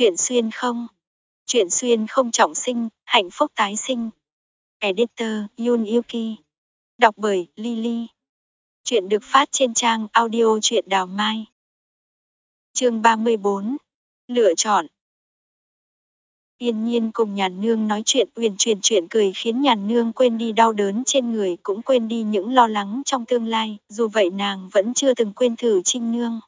Chuyện xuyên không? Chuyện xuyên không trọng sinh, hạnh phúc tái sinh. Editor Yun Yuki. Đọc bởi Lily. Chuyện được phát trên trang audio truyện đào mai. Chương 34. Lựa chọn. Yên nhiên cùng nhàn nương nói chuyện uyển chuyển chuyện cười khiến nhàn nương quên đi đau đớn trên người cũng quên đi những lo lắng trong tương lai, dù vậy nàng vẫn chưa từng quên thử trinh nương.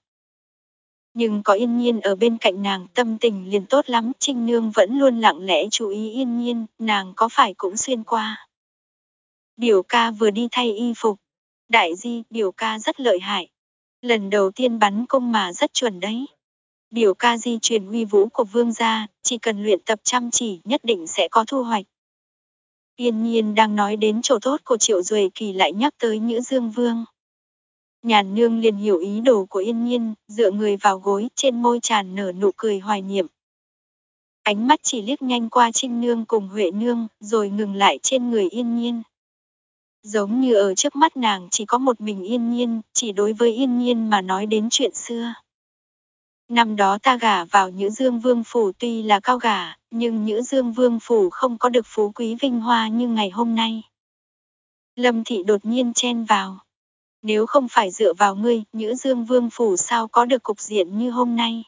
Nhưng có yên nhiên ở bên cạnh nàng tâm tình liền tốt lắm, trinh nương vẫn luôn lặng lẽ chú ý yên nhiên, nàng có phải cũng xuyên qua. Biểu ca vừa đi thay y phục. Đại di, biểu ca rất lợi hại. Lần đầu tiên bắn cung mà rất chuẩn đấy. Biểu ca di truyền uy vũ của vương gia, chỉ cần luyện tập chăm chỉ nhất định sẽ có thu hoạch. Yên nhiên đang nói đến chỗ tốt của triệu duệ kỳ lại nhắc tới Nhữ Dương Vương. Nhàn nương liền hiểu ý đồ của yên nhiên, dựa người vào gối trên môi tràn nở nụ cười hoài niệm. Ánh mắt chỉ liếc nhanh qua Trinh Nương cùng Huệ Nương, rồi ngừng lại trên người yên nhiên. Giống như ở trước mắt nàng chỉ có một mình yên nhiên, chỉ đối với yên nhiên mà nói đến chuyện xưa. Năm đó ta gả vào Nhữ Dương Vương Phủ tuy là cao gả, nhưng Nhữ Dương Vương Phủ không có được phú quý vinh hoa như ngày hôm nay. Lâm Thị đột nhiên chen vào. Nếu không phải dựa vào ngươi, Nhữ Dương Vương Phủ sao có được cục diện như hôm nay.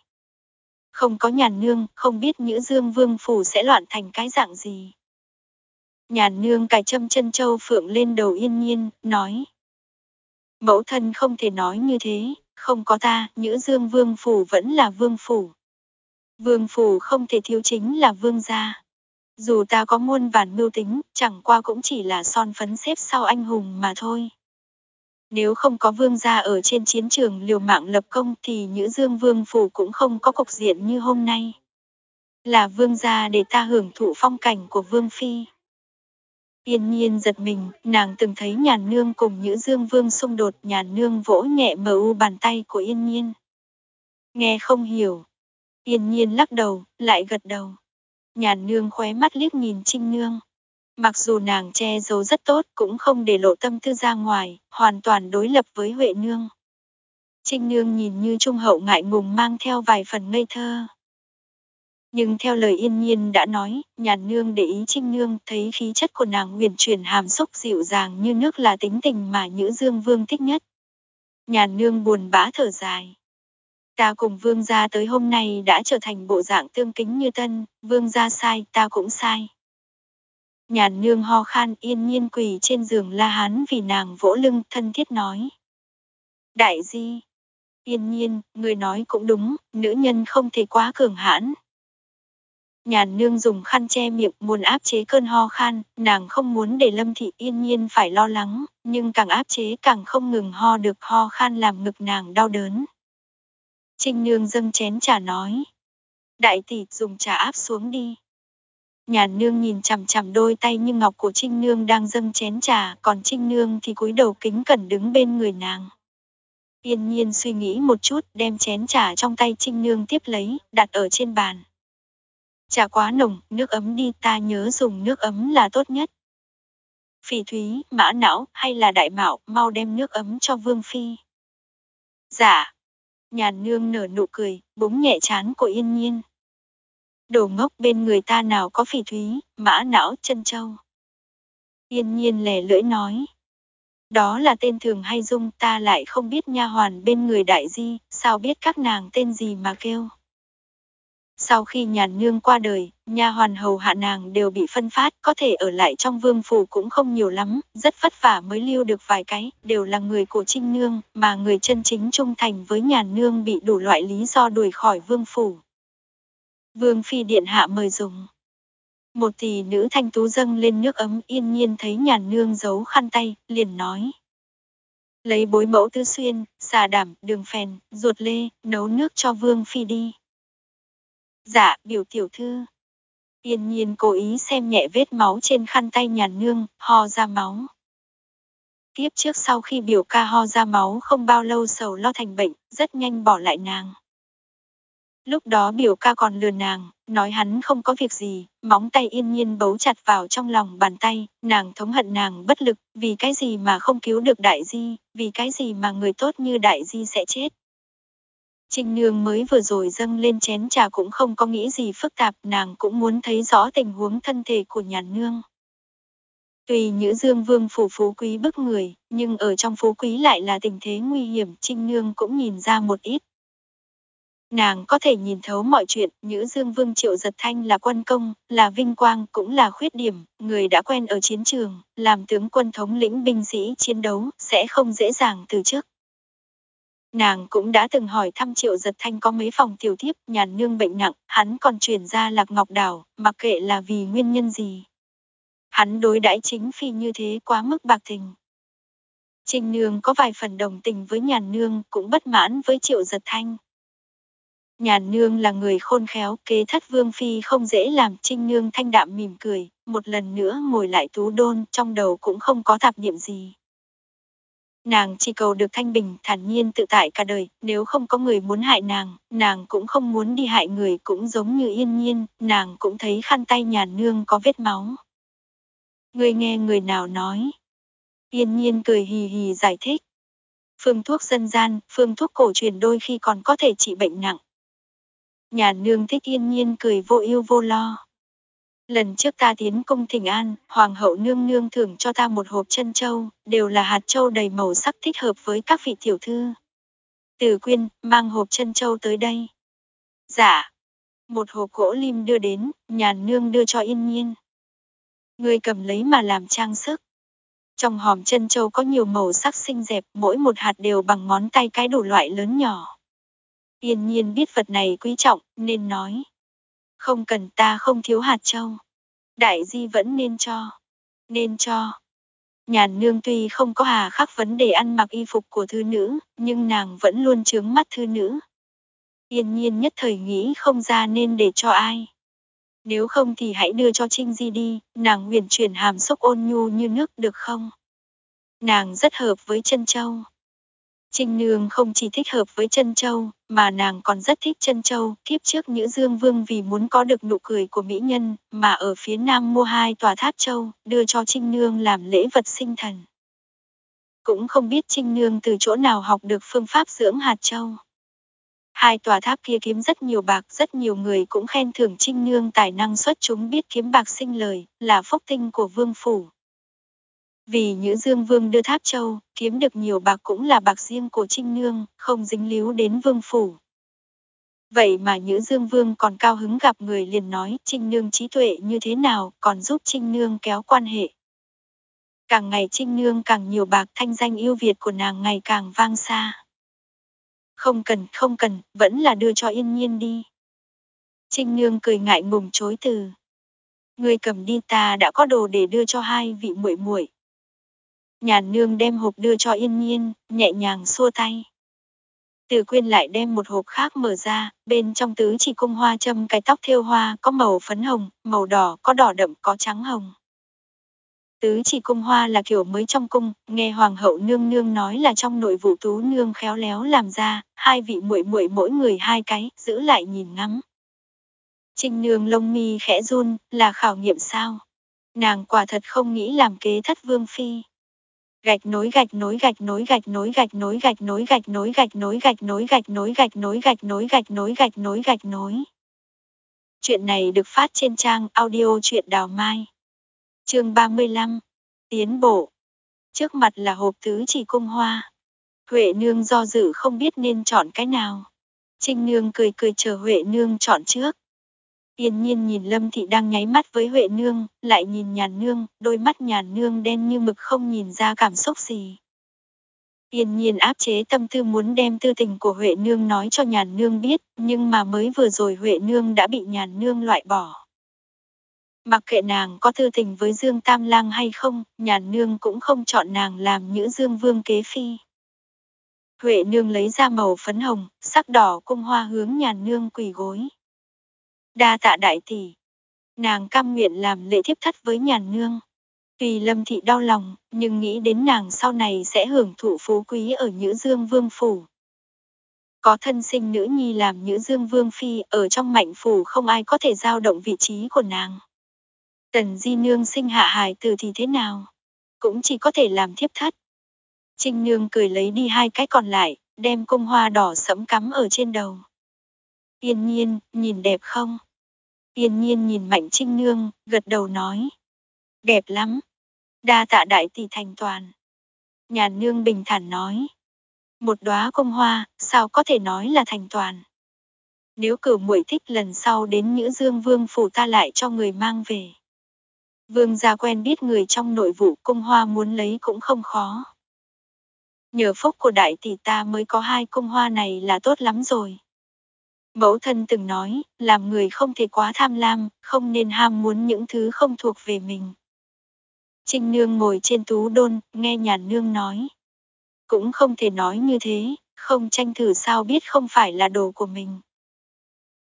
Không có nhàn nương, không biết Nhữ Dương Vương Phủ sẽ loạn thành cái dạng gì. Nhàn nương cài châm chân châu phượng lên đầu yên nhiên, nói. Mẫu thân không thể nói như thế, không có ta, Nhữ Dương Vương Phủ vẫn là Vương Phủ. Vương Phủ không thể thiếu chính là Vương gia. Dù ta có muôn vàn mưu tính, chẳng qua cũng chỉ là son phấn xếp sau anh hùng mà thôi. Nếu không có vương gia ở trên chiến trường liều mạng lập công thì Nhữ Dương Vương Phủ cũng không có cục diện như hôm nay. Là vương gia để ta hưởng thụ phong cảnh của Vương Phi. Yên nhiên giật mình, nàng từng thấy nhàn nương cùng Nhữ Dương Vương xung đột nhàn nương vỗ nhẹ mờ u bàn tay của yên nhiên. Nghe không hiểu. Yên nhiên lắc đầu, lại gật đầu. Nhàn nương khóe mắt liếc nhìn Trinh Nương. Mặc dù nàng che giấu rất tốt cũng không để lộ tâm tư ra ngoài, hoàn toàn đối lập với Huệ Nương. Trinh Nương nhìn như trung hậu ngại ngùng mang theo vài phần ngây thơ. Nhưng theo lời yên nhiên đã nói, nhàn nương để ý Trinh Nương thấy khí chất của nàng huyền chuyển hàm xúc dịu dàng như nước là tính tình mà Nhữ Dương Vương thích nhất. Nhàn nương buồn bã thở dài. Ta cùng vương gia tới hôm nay đã trở thành bộ dạng tương kính như tân, vương gia sai, ta cũng sai. Nhàn nương ho khan yên nhiên quỳ trên giường la hán vì nàng vỗ lưng thân thiết nói. Đại di, yên nhiên, người nói cũng đúng, nữ nhân không thể quá cường hãn. Nhàn nương dùng khăn che miệng muốn áp chế cơn ho khan, nàng không muốn để lâm thị yên nhiên phải lo lắng, nhưng càng áp chế càng không ngừng ho được ho khan làm ngực nàng đau đớn. Trinh nương dâng chén trà nói. Đại tỷ dùng trà áp xuống đi. Nhàn nương nhìn chằm chằm đôi tay như ngọc của Trinh nương đang dâng chén trà, còn Trinh nương thì cúi đầu kính cẩn đứng bên người nàng. Yên nhiên suy nghĩ một chút, đem chén trà trong tay Trinh nương tiếp lấy, đặt ở trên bàn. Trà quá nồng, nước ấm đi ta nhớ dùng nước ấm là tốt nhất. Phỉ thúy, mã não, hay là đại mạo, mau đem nước ấm cho Vương Phi. Dạ. Nhàn nương nở nụ cười, búng nhẹ chán của yên nhiên. Đồ ngốc bên người ta nào có phỉ thúy, mã não, chân châu. Yên nhiên lẻ lưỡi nói. Đó là tên thường hay dung ta lại không biết nha hoàn bên người đại di, sao biết các nàng tên gì mà kêu. Sau khi nhàn nương qua đời, nha hoàn hầu hạ nàng đều bị phân phát, có thể ở lại trong vương phủ cũng không nhiều lắm, rất vất vả mới lưu được vài cái, đều là người của trinh nương, mà người chân chính trung thành với nhàn nương bị đủ loại lý do đuổi khỏi vương phủ. Vương phi điện hạ mời dùng. Một tỷ nữ thanh tú dâng lên nước ấm yên nhiên thấy nhàn nương giấu khăn tay, liền nói. Lấy bối mẫu tư xuyên, xà đảm, đường phèn, ruột lê, nấu nước cho vương phi đi. Dạ, biểu tiểu thư. Yên nhiên cố ý xem nhẹ vết máu trên khăn tay nhàn nương, ho ra máu. Tiếp trước sau khi biểu ca ho ra máu không bao lâu sầu lo thành bệnh, rất nhanh bỏ lại nàng. Lúc đó biểu ca còn lừa nàng, nói hắn không có việc gì, móng tay yên nhiên bấu chặt vào trong lòng bàn tay, nàng thống hận nàng bất lực, vì cái gì mà không cứu được đại di, vì cái gì mà người tốt như đại di sẽ chết. Trinh Nương mới vừa rồi dâng lên chén trà cũng không có nghĩ gì phức tạp, nàng cũng muốn thấy rõ tình huống thân thể của nhà nương. Tuy Nhữ Dương Vương phủ phú quý bức người, nhưng ở trong phú quý lại là tình thế nguy hiểm, Trinh Nương cũng nhìn ra một ít. Nàng có thể nhìn thấu mọi chuyện, Nhữ Dương Vương Triệu Giật Thanh là quân công, là vinh quang, cũng là khuyết điểm, người đã quen ở chiến trường, làm tướng quân thống lĩnh binh sĩ chiến đấu, sẽ không dễ dàng từ chức. Nàng cũng đã từng hỏi thăm Triệu Giật Thanh có mấy phòng tiểu thiếp, nhàn nương bệnh nặng, hắn còn chuyển ra Lạc Ngọc Đảo, mặc kệ là vì nguyên nhân gì. Hắn đối đãi chính phi như thế quá mức bạc tình. Trình Nương có vài phần đồng tình với nhàn nương, cũng bất mãn với Triệu Giật Thanh. Nhàn nương là người khôn khéo, kế thất vương phi không dễ làm, Trinh Nương thanh đạm mỉm cười, một lần nữa ngồi lại tú đôn, trong đầu cũng không có tạp niệm gì. Nàng chỉ cầu được thanh bình, thản nhiên tự tại cả đời, nếu không có người muốn hại nàng, nàng cũng không muốn đi hại người cũng giống như yên nhiên, nàng cũng thấy khăn tay nhàn nương có vết máu. Người nghe người nào nói. Yên nhiên cười hì hì giải thích. Phương thuốc dân gian, phương thuốc cổ truyền đôi khi còn có thể trị bệnh nặng. Nhà nương thích yên nhiên cười vô yêu vô lo. Lần trước ta tiến cung thỉnh an, hoàng hậu nương nương thưởng cho ta một hộp chân châu, đều là hạt châu đầy màu sắc thích hợp với các vị tiểu thư. Từ quyên, mang hộp chân châu tới đây. Dạ. Một hộp gỗ lim đưa đến, nhà nương đưa cho yên nhiên. Người cầm lấy mà làm trang sức. Trong hòm chân châu có nhiều màu sắc xinh đẹp, mỗi một hạt đều bằng ngón tay cái đủ loại lớn nhỏ. Yên nhiên biết vật này quý trọng, nên nói. Không cần ta không thiếu hạt châu. Đại di vẫn nên cho. Nên cho. Nhàn nương tuy không có hà khắc vấn đề ăn mặc y phục của thư nữ, nhưng nàng vẫn luôn chướng mắt thư nữ. Yên nhiên nhất thời nghĩ không ra nên để cho ai. Nếu không thì hãy đưa cho Trinh Di đi, nàng huyền chuyển hàm xúc ôn nhu như nước được không? Nàng rất hợp với chân châu. Trinh Nương không chỉ thích hợp với chân châu, mà nàng còn rất thích chân châu, kiếp trước Nhữ Dương Vương vì muốn có được nụ cười của mỹ nhân, mà ở phía nam mua hai tòa tháp châu, đưa cho Trinh Nương làm lễ vật sinh thần. Cũng không biết Trinh Nương từ chỗ nào học được phương pháp dưỡng hạt châu. Hai tòa tháp kia kiếm rất nhiều bạc, rất nhiều người cũng khen thưởng Trinh Nương tài năng xuất chúng biết kiếm bạc sinh lời, là phúc tinh của vương phủ. Vì Nhữ Dương Vương đưa Tháp Châu, kiếm được nhiều bạc cũng là bạc riêng của Trinh Nương, không dính líu đến Vương Phủ. Vậy mà Nhữ Dương Vương còn cao hứng gặp người liền nói Trinh Nương trí tuệ như thế nào còn giúp Trinh Nương kéo quan hệ. Càng ngày Trinh Nương càng nhiều bạc thanh danh yêu Việt của nàng ngày càng vang xa. Không cần, không cần, vẫn là đưa cho yên nhiên đi. Trinh Nương cười ngại ngùng chối từ. Người cầm đi ta đã có đồ để đưa cho hai vị muội muội. Nhàn nương đem hộp đưa cho yên nhiên, nhẹ nhàng xua tay. Từ quyên lại đem một hộp khác mở ra, bên trong tứ chỉ cung hoa châm cái tóc thêu hoa có màu phấn hồng, màu đỏ, có đỏ đậm, có trắng hồng. Tứ chỉ cung hoa là kiểu mới trong cung, nghe hoàng hậu nương nương nói là trong nội vụ tú nương khéo léo làm ra, hai vị muội muội mỗi người hai cái, giữ lại nhìn ngắm. Trinh nương lông mi khẽ run, là khảo nghiệm sao? Nàng quả thật không nghĩ làm kế thất vương phi gạch nối gạch nối gạch nối gạch nối gạch nối gạch nối gạch nối gạch nối gạch nối gạch nối gạch nối gạch nối gạch nối gạch nối gạch nối. Chuyện này được phát trên trang audio truyện đào mai. Chương 35. Tiến bộ. Trước mặt là hộp tứ chỉ cung hoa. Huệ nương do dự không biết nên chọn cái nào. Trinh nương cười cười chờ Huệ nương chọn trước. Yên nhiên nhìn Lâm Thị đang nháy mắt với Huệ Nương, lại nhìn nhàn nương, đôi mắt nhàn nương đen như mực không nhìn ra cảm xúc gì. Yên nhiên áp chế tâm tư muốn đem tư tình của Huệ Nương nói cho nhàn nương biết, nhưng mà mới vừa rồi Huệ Nương đã bị nhàn nương loại bỏ. Mặc kệ nàng có tư tình với Dương Tam Lang hay không, nhàn nương cũng không chọn nàng làm nữ Dương Vương kế phi. Huệ Nương lấy ra màu phấn hồng, sắc đỏ cung hoa hướng nhàn nương quỳ gối. Đa tạ đại tỷ. Nàng cam nguyện làm lễ thiếp thất với nhàn nương. Tuy lâm thị đau lòng, nhưng nghĩ đến nàng sau này sẽ hưởng thụ phú quý ở Nhữ Dương Vương Phủ. Có thân sinh nữ nhi làm Nhữ Dương Vương Phi, ở trong mạnh phủ không ai có thể giao động vị trí của nàng. Tần Di Nương sinh hạ hài từ thì thế nào? Cũng chỉ có thể làm thiếp thất. Trinh Nương cười lấy đi hai cái còn lại, đem cung hoa đỏ sẫm cắm ở trên đầu. Yên nhiên, nhìn đẹp không? Yên nhiên nhìn Mạnh Trinh Nương, gật đầu nói. Đẹp lắm. Đa tạ đại tỷ thành toàn. Nhà nương bình thản nói. Một đóa cung hoa, sao có thể nói là thành toàn. Nếu cửu muội thích lần sau đến Nhữ Dương Vương phủ ta lại cho người mang về. Vương gia quen biết người trong nội vụ cung hoa muốn lấy cũng không khó. Nhờ phúc của đại tỷ ta mới có hai cung hoa này là tốt lắm rồi. Mẫu thân từng nói, làm người không thể quá tham lam, không nên ham muốn những thứ không thuộc về mình. Trinh Nương ngồi trên tú đôn, nghe nhàn nương nói. Cũng không thể nói như thế, không tranh thử sao biết không phải là đồ của mình.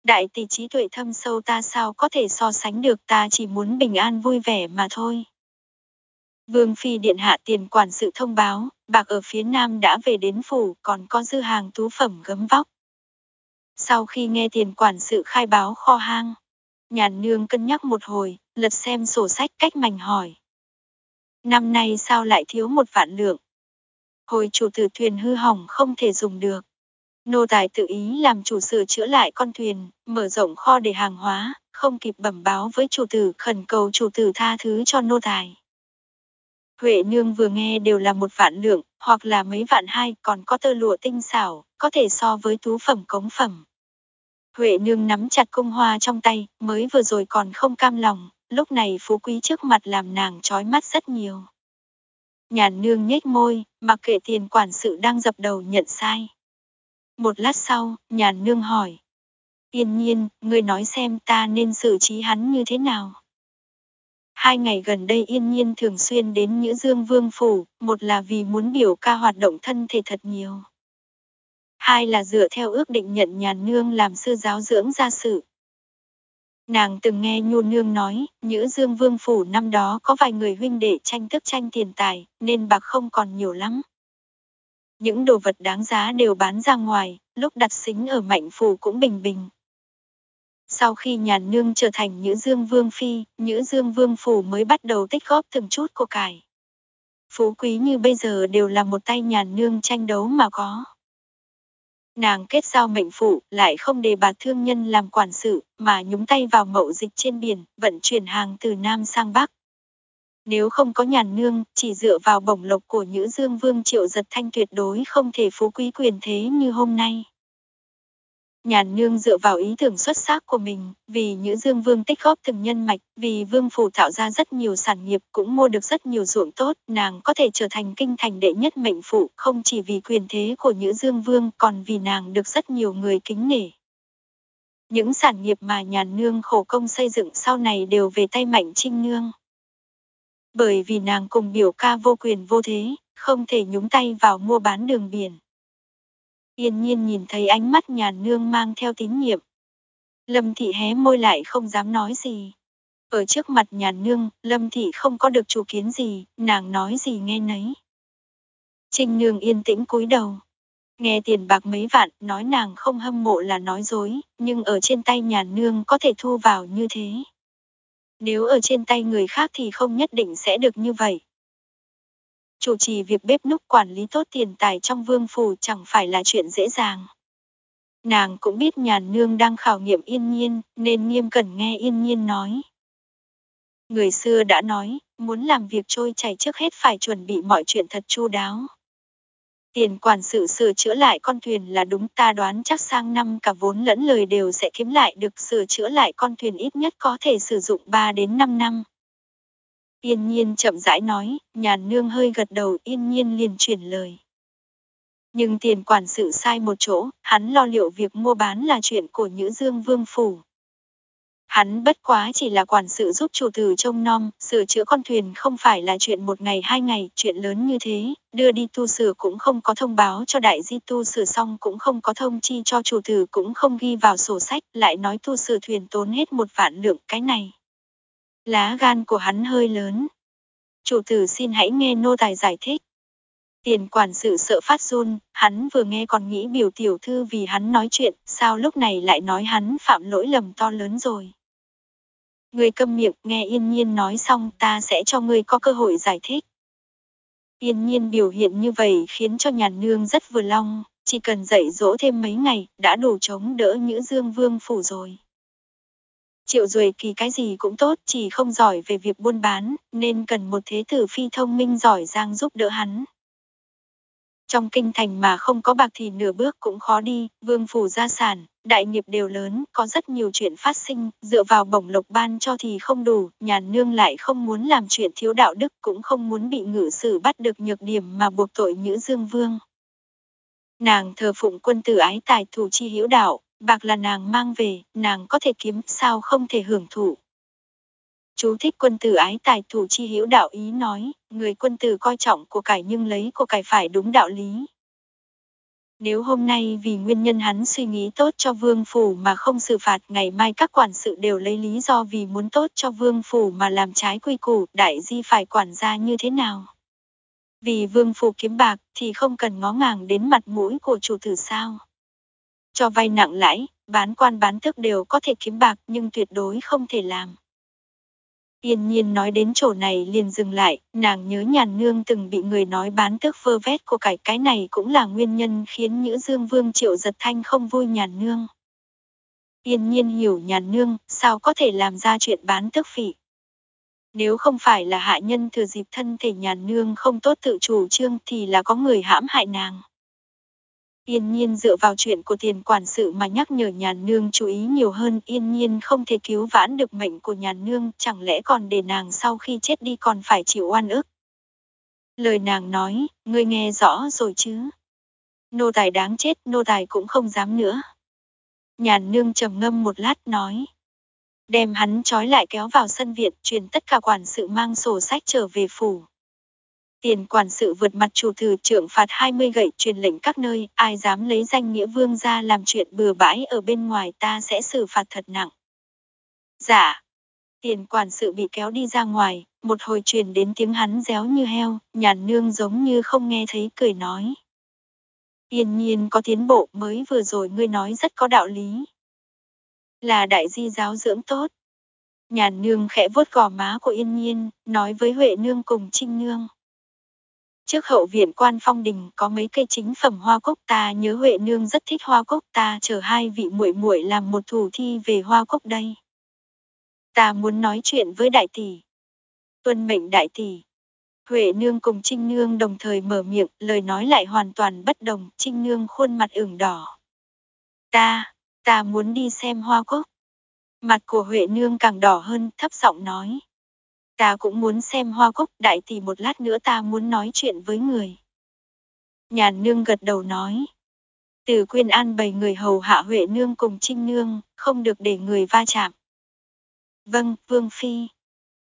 Đại tỷ trí tuệ thâm sâu ta sao có thể so sánh được ta chỉ muốn bình an vui vẻ mà thôi. Vương Phi Điện Hạ tiền quản sự thông báo, bạc ở phía nam đã về đến phủ còn có dư hàng tú phẩm gấm vóc. Sau khi nghe tiền quản sự khai báo kho hang, nhàn nương cân nhắc một hồi, lật xem sổ sách cách mảnh hỏi. Năm nay sao lại thiếu một vạn lượng? Hồi chủ tử thuyền hư hỏng không thể dùng được. Nô tài tự ý làm chủ sửa chữa lại con thuyền, mở rộng kho để hàng hóa, không kịp bẩm báo với chủ tử khẩn cầu chủ tử tha thứ cho nô tài. Huệ nương vừa nghe đều là một vạn lượng, hoặc là mấy vạn hai, còn có tơ lụa tinh xảo, có thể so với tú phẩm cống phẩm. Huệ nương nắm chặt cung hoa trong tay, mới vừa rồi còn không cam lòng, lúc này phú quý trước mặt làm nàng trói mắt rất nhiều. Nhàn nương nhếch môi, mặc kệ tiền quản sự đang dập đầu nhận sai. Một lát sau, nhàn nương hỏi. Yên nhiên, ngươi nói xem ta nên xử trí hắn như thế nào? Hai ngày gần đây yên nhiên thường xuyên đến Nhữ Dương Vương Phủ, một là vì muốn biểu ca hoạt động thân thể thật nhiều. Hai là dựa theo ước định nhận nhàn nương làm sư giáo dưỡng gia sự. Nàng từng nghe Nhu Nương nói, Nhữ Dương Vương Phủ năm đó có vài người huynh đệ tranh tức tranh tiền tài, nên bạc không còn nhiều lắm. Những đồ vật đáng giá đều bán ra ngoài, lúc đặt xính ở Mạnh Phủ cũng bình bình. Sau khi nhàn nương trở thành Nhữ Dương Vương Phi, Nhữ Dương Vương Phủ mới bắt đầu tích góp từng chút của cải. Phú quý như bây giờ đều là một tay nhàn nương tranh đấu mà có. Nàng kết giao mệnh phụ, lại không đề bà thương nhân làm quản sự, mà nhúng tay vào mậu dịch trên biển, vận chuyển hàng từ Nam sang Bắc. Nếu không có nhàn nương, chỉ dựa vào bổng lộc của Nhữ Dương Vương Triệu Giật Thanh tuyệt đối không thể phú quý quyền thế như hôm nay. Nhàn nương dựa vào ý tưởng xuất sắc của mình, vì Nhữ Dương Vương tích góp từng nhân mạch, vì Vương Phủ tạo ra rất nhiều sản nghiệp cũng mua được rất nhiều ruộng tốt, nàng có thể trở thành kinh thành đệ nhất mệnh phụ, không chỉ vì quyền thế của Nhữ Dương Vương còn vì nàng được rất nhiều người kính nể. Những sản nghiệp mà nhàn nương khổ công xây dựng sau này đều về tay Mạnh Trinh Nương. Bởi vì nàng cùng biểu ca vô quyền vô thế, không thể nhúng tay vào mua bán đường biển. Yên nhiên nhìn thấy ánh mắt nhàn nương mang theo tín nhiệm. Lâm thị hé môi lại không dám nói gì. Ở trước mặt nhàn nương, Lâm thị không có được chủ kiến gì, nàng nói gì nghe nấy. Trinh nương yên tĩnh cúi đầu. Nghe tiền bạc mấy vạn, nói nàng không hâm mộ là nói dối, nhưng ở trên tay nhàn nương có thể thu vào như thế. Nếu ở trên tay người khác thì không nhất định sẽ được như vậy chủ trì việc bếp núc quản lý tốt tiền tài trong vương phủ chẳng phải là chuyện dễ dàng. Nàng cũng biết nhàn nương đang khảo nghiệm yên nhiên, nên nghiêm cẩn nghe yên nhiên nói. Người xưa đã nói, muốn làm việc trôi chảy trước hết phải chuẩn bị mọi chuyện thật chu đáo. Tiền quản sự sửa chữa lại con thuyền là đúng ta đoán chắc sang năm cả vốn lẫn lời đều sẽ kiếm lại được sửa chữa lại con thuyền ít nhất có thể sử dụng 3 đến 5 năm. Yên nhiên chậm rãi nói, nhàn nương hơi gật đầu yên nhiên liền chuyển lời. Nhưng tiền quản sự sai một chỗ, hắn lo liệu việc mua bán là chuyện của Nhữ Dương Vương Phủ. Hắn bất quá chỉ là quản sự giúp chủ tử trông nom, sửa chữa con thuyền không phải là chuyện một ngày hai ngày, chuyện lớn như thế, đưa đi tu sửa cũng không có thông báo cho đại di tu sửa xong cũng không có thông chi cho chủ tử cũng không ghi vào sổ sách, lại nói tu sửa thuyền tốn hết một vạn lượng cái này. Lá gan của hắn hơi lớn. Chủ tử xin hãy nghe nô tài giải thích. Tiền quản sự sợ phát run, hắn vừa nghe còn nghĩ biểu tiểu thư vì hắn nói chuyện, sao lúc này lại nói hắn phạm lỗi lầm to lớn rồi. Người câm miệng nghe yên nhiên nói xong ta sẽ cho ngươi có cơ hội giải thích. Yên nhiên biểu hiện như vậy khiến cho nhàn nương rất vừa lòng, chỉ cần dạy dỗ thêm mấy ngày, đã đủ chống đỡ Nhữ Dương Vương phủ rồi. Triệu Duệ Kỳ cái gì cũng tốt, chỉ không giỏi về việc buôn bán, nên cần một thế tử phi thông minh giỏi giang giúp đỡ hắn. Trong kinh thành mà không có bạc thì nửa bước cũng khó đi, vương phủ gia sản, đại nghiệp đều lớn, có rất nhiều chuyện phát sinh, dựa vào bổng lộc ban cho thì không đủ, nhàn nương lại không muốn làm chuyện thiếu đạo đức cũng không muốn bị ngự sử bắt được nhược điểm mà buộc tội Nhữ Dương Vương. Nàng thờ phụng quân tử ái tài thủ chi hữu đạo, bạc là nàng mang về, nàng có thể kiếm, sao không thể hưởng thụ. Chú thích quân tử ái tài thủ chi hữu đạo ý nói, người quân tử coi trọng của cải nhưng lấy của cải phải đúng đạo lý. Nếu hôm nay vì nguyên nhân hắn suy nghĩ tốt cho vương phủ mà không xử phạt ngày mai các quản sự đều lấy lý do vì muốn tốt cho vương phủ mà làm trái quy củ, đại di phải quản gia như thế nào? Vì vương phủ kiếm bạc thì không cần ngó ngàng đến mặt mũi của chủ tử sao? Cho vay nặng lãi, bán quan bán thức đều có thể kiếm bạc nhưng tuyệt đối không thể làm. Yên nhiên nói đến chỗ này liền dừng lại, nàng nhớ nhàn nương từng bị người nói bán tước vơ vét của cải cái này cũng là nguyên nhân khiến Nhữ Dương Vương Triệu Giật Thanh không vui nhàn nương. Yên nhiên hiểu nhàn nương, sao có thể làm ra chuyện bán tước phỉ. Nếu không phải là hạ nhân thừa dịp thân thể nhàn nương không tốt tự chủ trương thì là có người hãm hại nàng. Yên nhiên dựa vào chuyện của tiền quản sự mà nhắc nhở nhàn nương chú ý nhiều hơn, yên nhiên không thể cứu vãn được mệnh của nhàn nương, chẳng lẽ còn để nàng sau khi chết đi còn phải chịu oan ức. Lời nàng nói, ngươi nghe rõ rồi chứ. Nô tài đáng chết, nô tài cũng không dám nữa. Nhàn nương trầm ngâm một lát nói. Đem hắn trói lại kéo vào sân viện, truyền tất cả quản sự mang sổ sách trở về phủ. Tiền quản sự vượt mặt chủ thử trưởng phạt 20 gậy truyền lệnh các nơi, ai dám lấy danh nghĩa vương ra làm chuyện bừa bãi ở bên ngoài ta sẽ xử phạt thật nặng. Dạ. Tiền quản sự bị kéo đi ra ngoài, một hồi truyền đến tiếng hắn réo như heo, nhàn nương giống như không nghe thấy cười nói. Yên nhiên có tiến bộ mới vừa rồi ngươi nói rất có đạo lý. Là đại di giáo dưỡng tốt. Nhàn nương khẽ vuốt gò má của yên nhiên, nói với Huệ nương cùng Trinh nương. Trước hậu viện quan phong đình có mấy cây chính phẩm hoa cúc ta nhớ Huệ nương rất thích hoa cúc ta chờ hai vị muội muội làm một thủ thi về hoa cúc đây. Ta muốn nói chuyện với đại tỷ. Tuân mệnh đại tỷ. Huệ nương cùng Trinh nương đồng thời mở miệng, lời nói lại hoàn toàn bất đồng, Trinh nương khuôn mặt ửng đỏ. Ta, ta muốn đi xem hoa cúc. Mặt của Huệ nương càng đỏ hơn, thấp giọng nói. Ta cũng muốn xem hoa cúc đại tỷ một lát nữa ta muốn nói chuyện với người. Nhàn nương gật đầu nói. Từ quyên an bày người hầu hạ Huệ nương cùng Trinh nương, không được để người va chạm. Vâng, Vương Phi.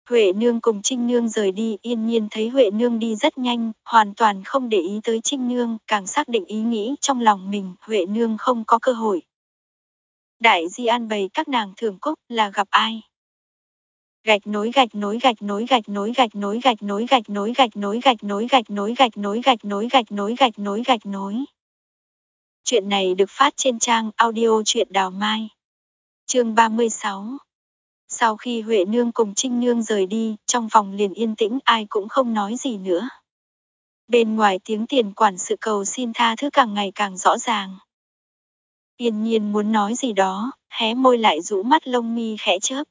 Huệ nương cùng Trinh nương rời đi, yên nhiên thấy Huệ nương đi rất nhanh, hoàn toàn không để ý tới Trinh nương, càng xác định ý nghĩ trong lòng mình, Huệ nương không có cơ hội. Đại di an bày các nàng thường cúc là gặp ai? Gạch nối gạch nối gạch nối gạch nối gạch nối gạch nối gạch nối gạch nối gạch nối gạch nối gạch nối gạch nối gạch nối gạch nối gạch nối. Chuyện này được phát trên trang audio truyện đào mai. Chương 36 Sau khi Huệ Nương cùng Trinh Nương rời đi, trong phòng liền yên tĩnh ai cũng không nói gì nữa. Bên ngoài tiếng tiền quản sự cầu xin tha thứ càng ngày càng rõ ràng. Yên nhiên muốn nói gì đó, hé môi lại rũ mắt lông mi khẽ chớp.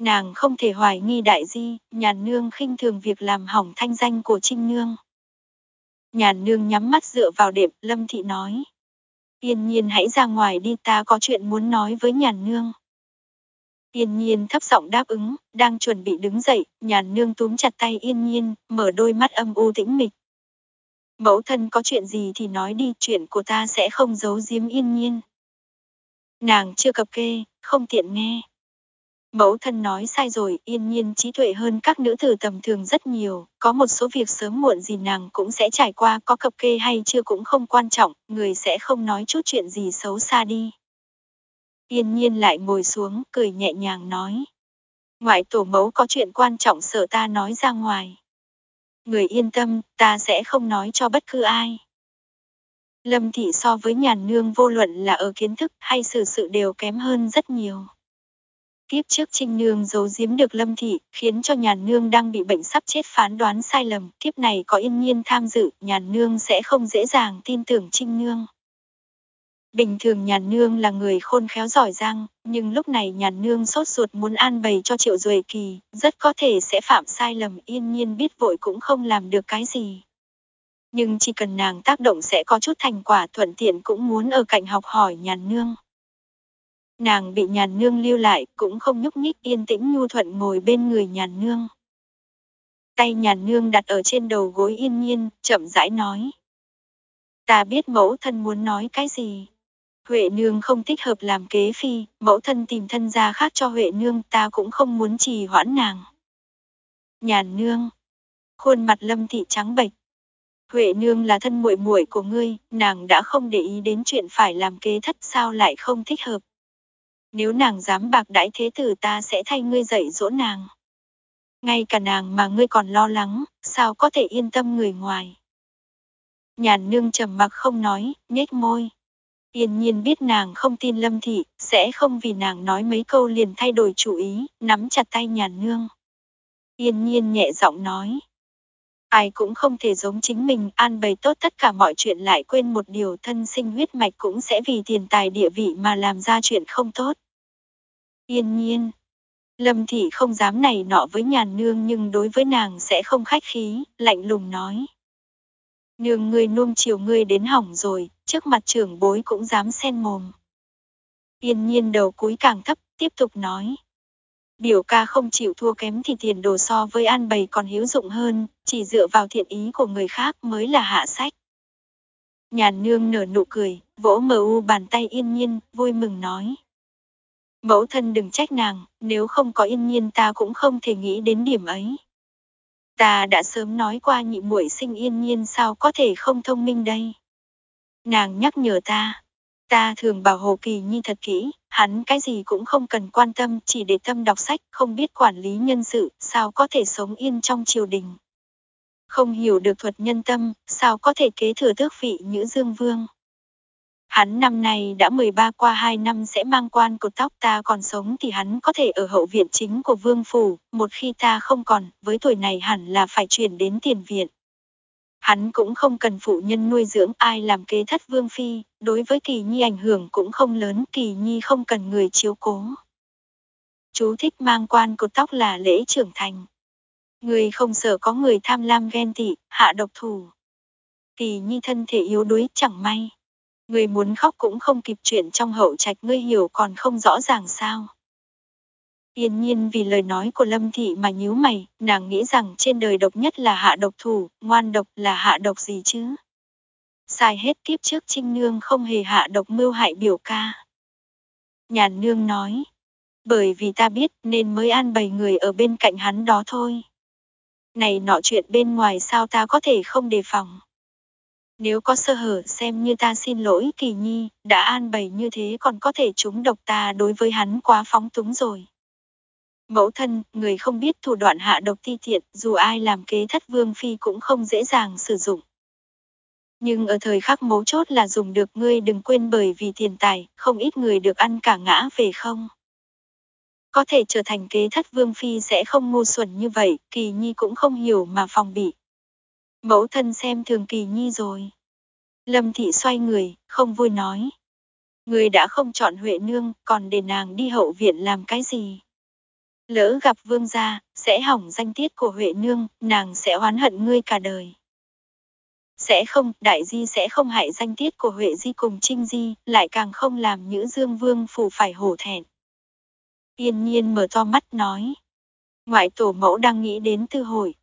Nàng không thể hoài nghi đại di, nhàn nương khinh thường việc làm hỏng thanh danh của Trinh Nương. Nhàn nương nhắm mắt dựa vào đệm, Lâm Thị nói. Yên nhiên hãy ra ngoài đi ta có chuyện muốn nói với nhàn nương. Yên nhiên thấp giọng đáp ứng, đang chuẩn bị đứng dậy, nhàn nương túm chặt tay yên nhiên, mở đôi mắt âm u tĩnh mịch. Mẫu thân có chuyện gì thì nói đi, chuyện của ta sẽ không giấu giếm yên nhiên. Nàng chưa cập kê, không tiện nghe. Mẫu thân nói sai rồi, yên nhiên trí tuệ hơn các nữ tử tầm thường rất nhiều, có một số việc sớm muộn gì nàng cũng sẽ trải qua, có cập kê hay chưa cũng không quan trọng, người sẽ không nói chút chuyện gì xấu xa đi. Yên nhiên lại ngồi xuống, cười nhẹ nhàng nói. Ngoại tổ mẫu có chuyện quan trọng sợ ta nói ra ngoài. Người yên tâm, ta sẽ không nói cho bất cứ ai. Lâm thị so với nhàn nương vô luận là ở kiến thức hay xử sự đều kém hơn rất nhiều. Tiếp trước Trinh Nương giấu giếm được Lâm Thị, khiến cho nhàn nương đang bị bệnh sắp chết phán đoán sai lầm. Kiếp này có yên nhiên tham dự, nhàn nương sẽ không dễ dàng tin tưởng Trinh Nương. Bình thường nhàn nương là người khôn khéo giỏi giang, nhưng lúc này nhàn nương sốt ruột muốn an bày cho triệu duệ kỳ, rất có thể sẽ phạm sai lầm yên nhiên biết vội cũng không làm được cái gì. Nhưng chỉ cần nàng tác động sẽ có chút thành quả thuận tiện cũng muốn ở cạnh học hỏi nhàn nương. Nàng bị nhàn nương lưu lại cũng không nhúc nhích yên tĩnh nhu thuận ngồi bên người nhàn nương. Tay nhàn nương đặt ở trên đầu gối yên nhiên, chậm rãi nói. Ta biết mẫu thân muốn nói cái gì. Huệ nương không thích hợp làm kế phi, mẫu thân tìm thân gia khác cho Huệ nương ta cũng không muốn trì hoãn nàng. Nhàn nương. Khuôn mặt lâm thị trắng bệch. Huệ nương là thân muội muội của ngươi, nàng đã không để ý đến chuyện phải làm kế thất sao lại không thích hợp. Nếu nàng dám bạc đãi thế tử ta sẽ thay ngươi dạy dỗ nàng. Ngay cả nàng mà ngươi còn lo lắng, sao có thể yên tâm người ngoài. Nhàn nương trầm mặc không nói, nhếch môi. Yên nhiên biết nàng không tin Lâm Thị, sẽ không vì nàng nói mấy câu liền thay đổi chủ ý, nắm chặt tay nhàn nương. Yên nhiên nhẹ giọng nói. Ai cũng không thể giống chính mình an bày tốt tất cả mọi chuyện lại quên một điều thân sinh huyết mạch cũng sẽ vì tiền tài địa vị mà làm ra chuyện không tốt. Yên nhiên. Lâm Thị không dám này nọ với nhàn nương nhưng đối với nàng sẽ không khách khí, lạnh lùng nói. Nương ngươi nuông chiều ngươi đến hỏng rồi, trước mặt trưởng bối cũng dám xen mồm. Yên nhiên đầu cúi càng thấp, tiếp tục nói. Biểu ca không chịu thua kém thì tiền đồ so với an bày còn hiếu dụng hơn, chỉ dựa vào thiện ý của người khác mới là hạ sách. Nhàn nương nở nụ cười, vỗ mờ u bàn tay yên nhiên, vui mừng nói. Mẫu thân đừng trách nàng, nếu không có yên nhiên ta cũng không thể nghĩ đến điểm ấy. Ta đã sớm nói qua nhị muội sinh yên nhiên sao có thể không thông minh đây. Nàng nhắc nhở ta. Ta thường bảo Hồ Kỳ Nhi thật kỹ, hắn cái gì cũng không cần quan tâm, chỉ để tâm đọc sách, không biết quản lý nhân sự, sao có thể sống yên trong triều đình. Không hiểu được thuật nhân tâm, sao có thể kế thừa tước vị Nhữ Dương Vương. Hắn năm nay đã 13 qua 2 năm sẽ mang quan cột tóc ta còn sống thì hắn có thể ở hậu viện chính của vương phủ, một khi ta không còn, với tuổi này hẳn là phải chuyển đến tiền viện. Hắn cũng không cần phụ nhân nuôi dưỡng ai làm kế thất vương phi, đối với kỳ nhi ảnh hưởng cũng không lớn, kỳ nhi không cần người chiếu cố. Chú thích mang quan cột tóc là lễ trưởng thành. Người không sợ có người tham lam ghen tị, hạ độc thủ. Kỳ nhi thân thể yếu đuối chẳng may. Người muốn khóc cũng không kịp chuyện trong hậu trạch ngươi hiểu còn không rõ ràng sao. Yên nhiên vì lời nói của Lâm Thị mà nhíu mày, nàng nghĩ rằng trên đời độc nhất là hạ độc thủ, ngoan độc là hạ độc gì chứ. Sai hết kiếp trước Trinh Nương không hề hạ độc mưu hại biểu ca. Nhàn Nương nói, bởi vì ta biết nên mới an bày người ở bên cạnh hắn đó thôi. Này nọ chuyện bên ngoài sao ta có thể không đề phòng. Nếu có sơ hở xem như ta xin lỗi kỳ nhi, đã an bày như thế còn có thể trúng độc ta đối với hắn quá phóng túng rồi. Mẫu thân, người không biết thủ đoạn hạ độc ti tiện, dù ai làm kế thất vương phi cũng không dễ dàng sử dụng. Nhưng ở thời khắc mấu chốt là dùng được ngươi đừng quên bởi vì tiền tài, không ít người được ăn cả ngã về không. Có thể trở thành kế thất vương phi sẽ không ngu xuẩn như vậy, kỳ nhi cũng không hiểu mà phòng bị. Mẫu thân xem thường kỳ nhi rồi. Lâm thị xoay người, không vui nói. Người đã không chọn Huệ Nương, còn để nàng đi hậu viện làm cái gì? Lỡ gặp vương gia, sẽ hỏng danh tiết của Huệ Nương, nàng sẽ oán hận ngươi cả đời. Sẽ không, đại di sẽ không hại danh tiết của Huệ Di cùng Trinh Di, lại càng không làm nữ Dương Vương phủ phải hổ thẹn. Yên nhiên mở to mắt nói. Ngoại tổ mẫu đang nghĩ đến tư hội.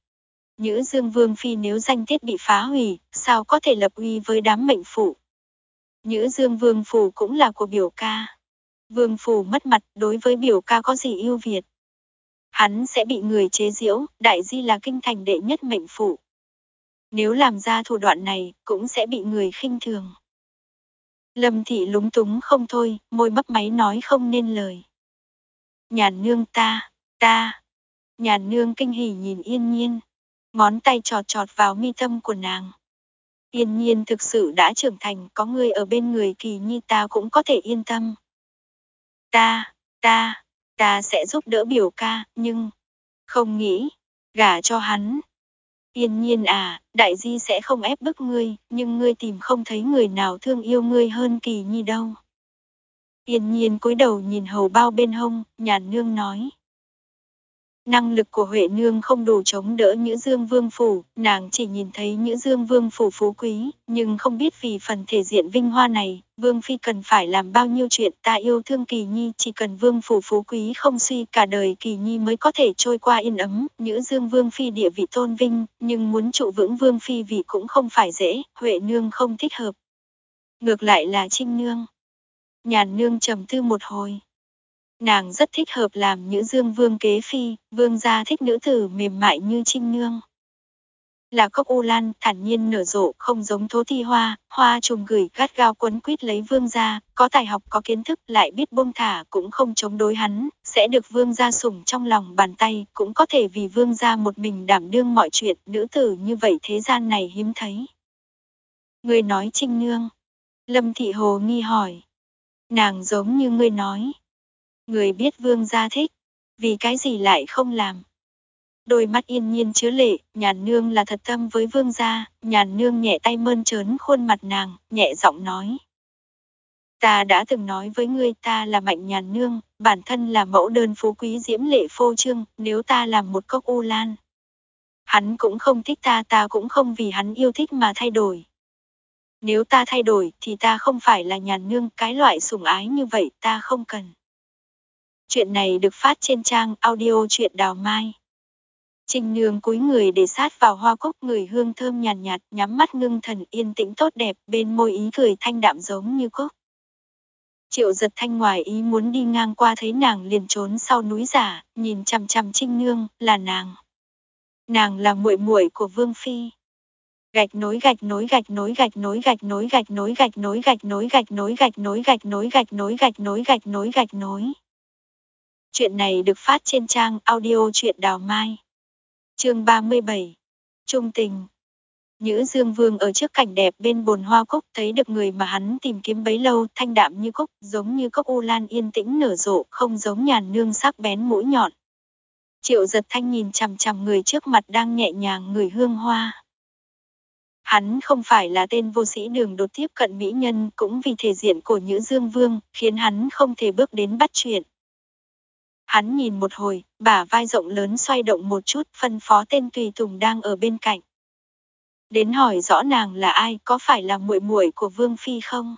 Nhữ Dương Vương Phi nếu danh tiết bị phá hủy, sao có thể lập uy với đám mệnh phụ. Nhữ Dương Vương Phủ cũng là của biểu ca. Vương Phủ mất mặt đối với biểu ca có gì ưu việt. Hắn sẽ bị người chế giễu, đại di là kinh thành đệ nhất mệnh phụ. Nếu làm ra thủ đoạn này, cũng sẽ bị người khinh thường. Lâm thị lúng túng không thôi, môi mấp máy nói không nên lời. Nhàn nương ta, ta. Nhàn nương kinh hỉ nhìn yên nhiên. Ngón tay trọt trọt vào mi tâm của nàng. Yên nhiên thực sự đã trưởng thành, có người ở bên người kỳ nhi ta cũng có thể yên tâm. Ta, ta, Ta sẽ giúp đỡ biểu ca, nhưng không nghĩ gả cho hắn. Yên nhiên à, đại di sẽ không ép bức ngươi, nhưng ngươi tìm không thấy người nào thương yêu ngươi hơn kỳ nhi đâu. Yên nhiên cúi đầu nhìn hầu bao bên hông, nhàn nương nói. Năng lực của Huệ Nương không đủ chống đỡ Nhữ Dương Vương Phủ, nàng chỉ nhìn thấy Nhữ Dương Vương Phủ phú quý, nhưng không biết vì phần thể diện vinh hoa này, Vương Phi cần phải làm bao nhiêu chuyện ta yêu thương Kỳ Nhi chỉ cần Vương Phủ phú quý không suy cả đời Kỳ Nhi mới có thể trôi qua yên ấm, Nhữ Dương Vương Phi địa vị tôn vinh, nhưng muốn trụ vững Vương Phi vì cũng không phải dễ, Huệ Nương không thích hợp. Ngược lại là Trinh Nương. Nhàn Nương trầm tư một hồi, Nàng rất thích hợp làm nữ dương vương kế phi, vương gia thích nữ tử mềm mại như trinh nương. Là cốc u lan, thản nhiên nở rộ, không giống thố thi hoa, hoa trùng gửi gắt gao quấn quýt lấy vương gia, có tài học có kiến thức lại biết buông thả cũng không chống đối hắn, sẽ được vương gia sủng trong lòng bàn tay, cũng có thể vì vương gia một mình đảm đương mọi chuyện, nữ tử như vậy thế gian này hiếm thấy. Người nói trinh nương. Lâm thị hồ nghi hỏi. Nàng giống như ngươi nói, Người biết vương gia thích, vì cái gì lại không làm. Đôi mắt yên nhiên chứa lệ, nhàn nương là thật tâm với vương gia, nhàn nương nhẹ tay mơn trớn khuôn mặt nàng, nhẹ giọng nói. Ta đã từng nói với ngươi ta là mạnh nhàn nương, bản thân là mẫu đơn phú quý diễm lệ phô trương, nếu ta làm một cốc u lan. Hắn cũng không thích ta ta cũng không vì hắn yêu thích mà thay đổi. Nếu ta thay đổi thì ta không phải là nhàn nương, cái loại sủng ái như vậy ta không cần. Chuyện này được phát trên trang audio truyện đào mai. Trình nương cúi người để sát vào hoa cúc người hương thơm nhàn nhạt, nhạt, nhắm mắt ngưng thần yên tĩnh tốt đẹp, bên môi ý cười thanh đạm giống như cúc. Triệu giật thanh ngoài ý muốn đi ngang qua thấy nàng liền trốn sau núi giả, nhìn chằm chằm trinh nương, là nàng. Nàng là muội muội của Vương Phi. Gạch nối gạch nối gạch nối gạch nối gạch nối gạch nối gạch nối gạch nối gạch nối gạch nối gạch nối gạch nối gạch nối gạch nối gạch nối. Chuyện này được phát trên trang audio truyện đào mai. chương 37. Trung tình. Nhữ Dương Vương ở trước cảnh đẹp bên bồn hoa cúc thấy được người mà hắn tìm kiếm bấy lâu thanh đạm như cúc, giống như cốc u lan yên tĩnh nở rộ, không giống nhàn nương sắc bén mũi nhọn. Triệu giật thanh nhìn chằm chằm người trước mặt đang nhẹ nhàng người hương hoa. Hắn không phải là tên vô sĩ đường đột tiếp cận mỹ nhân cũng vì thể diện của Nhữ Dương Vương, khiến hắn không thể bước đến bắt chuyện. Hắn nhìn một hồi, bả vai rộng lớn xoay động một chút, phân phó tên tùy tùng đang ở bên cạnh. Đến hỏi rõ nàng là ai, có phải là muội muội của Vương Phi không?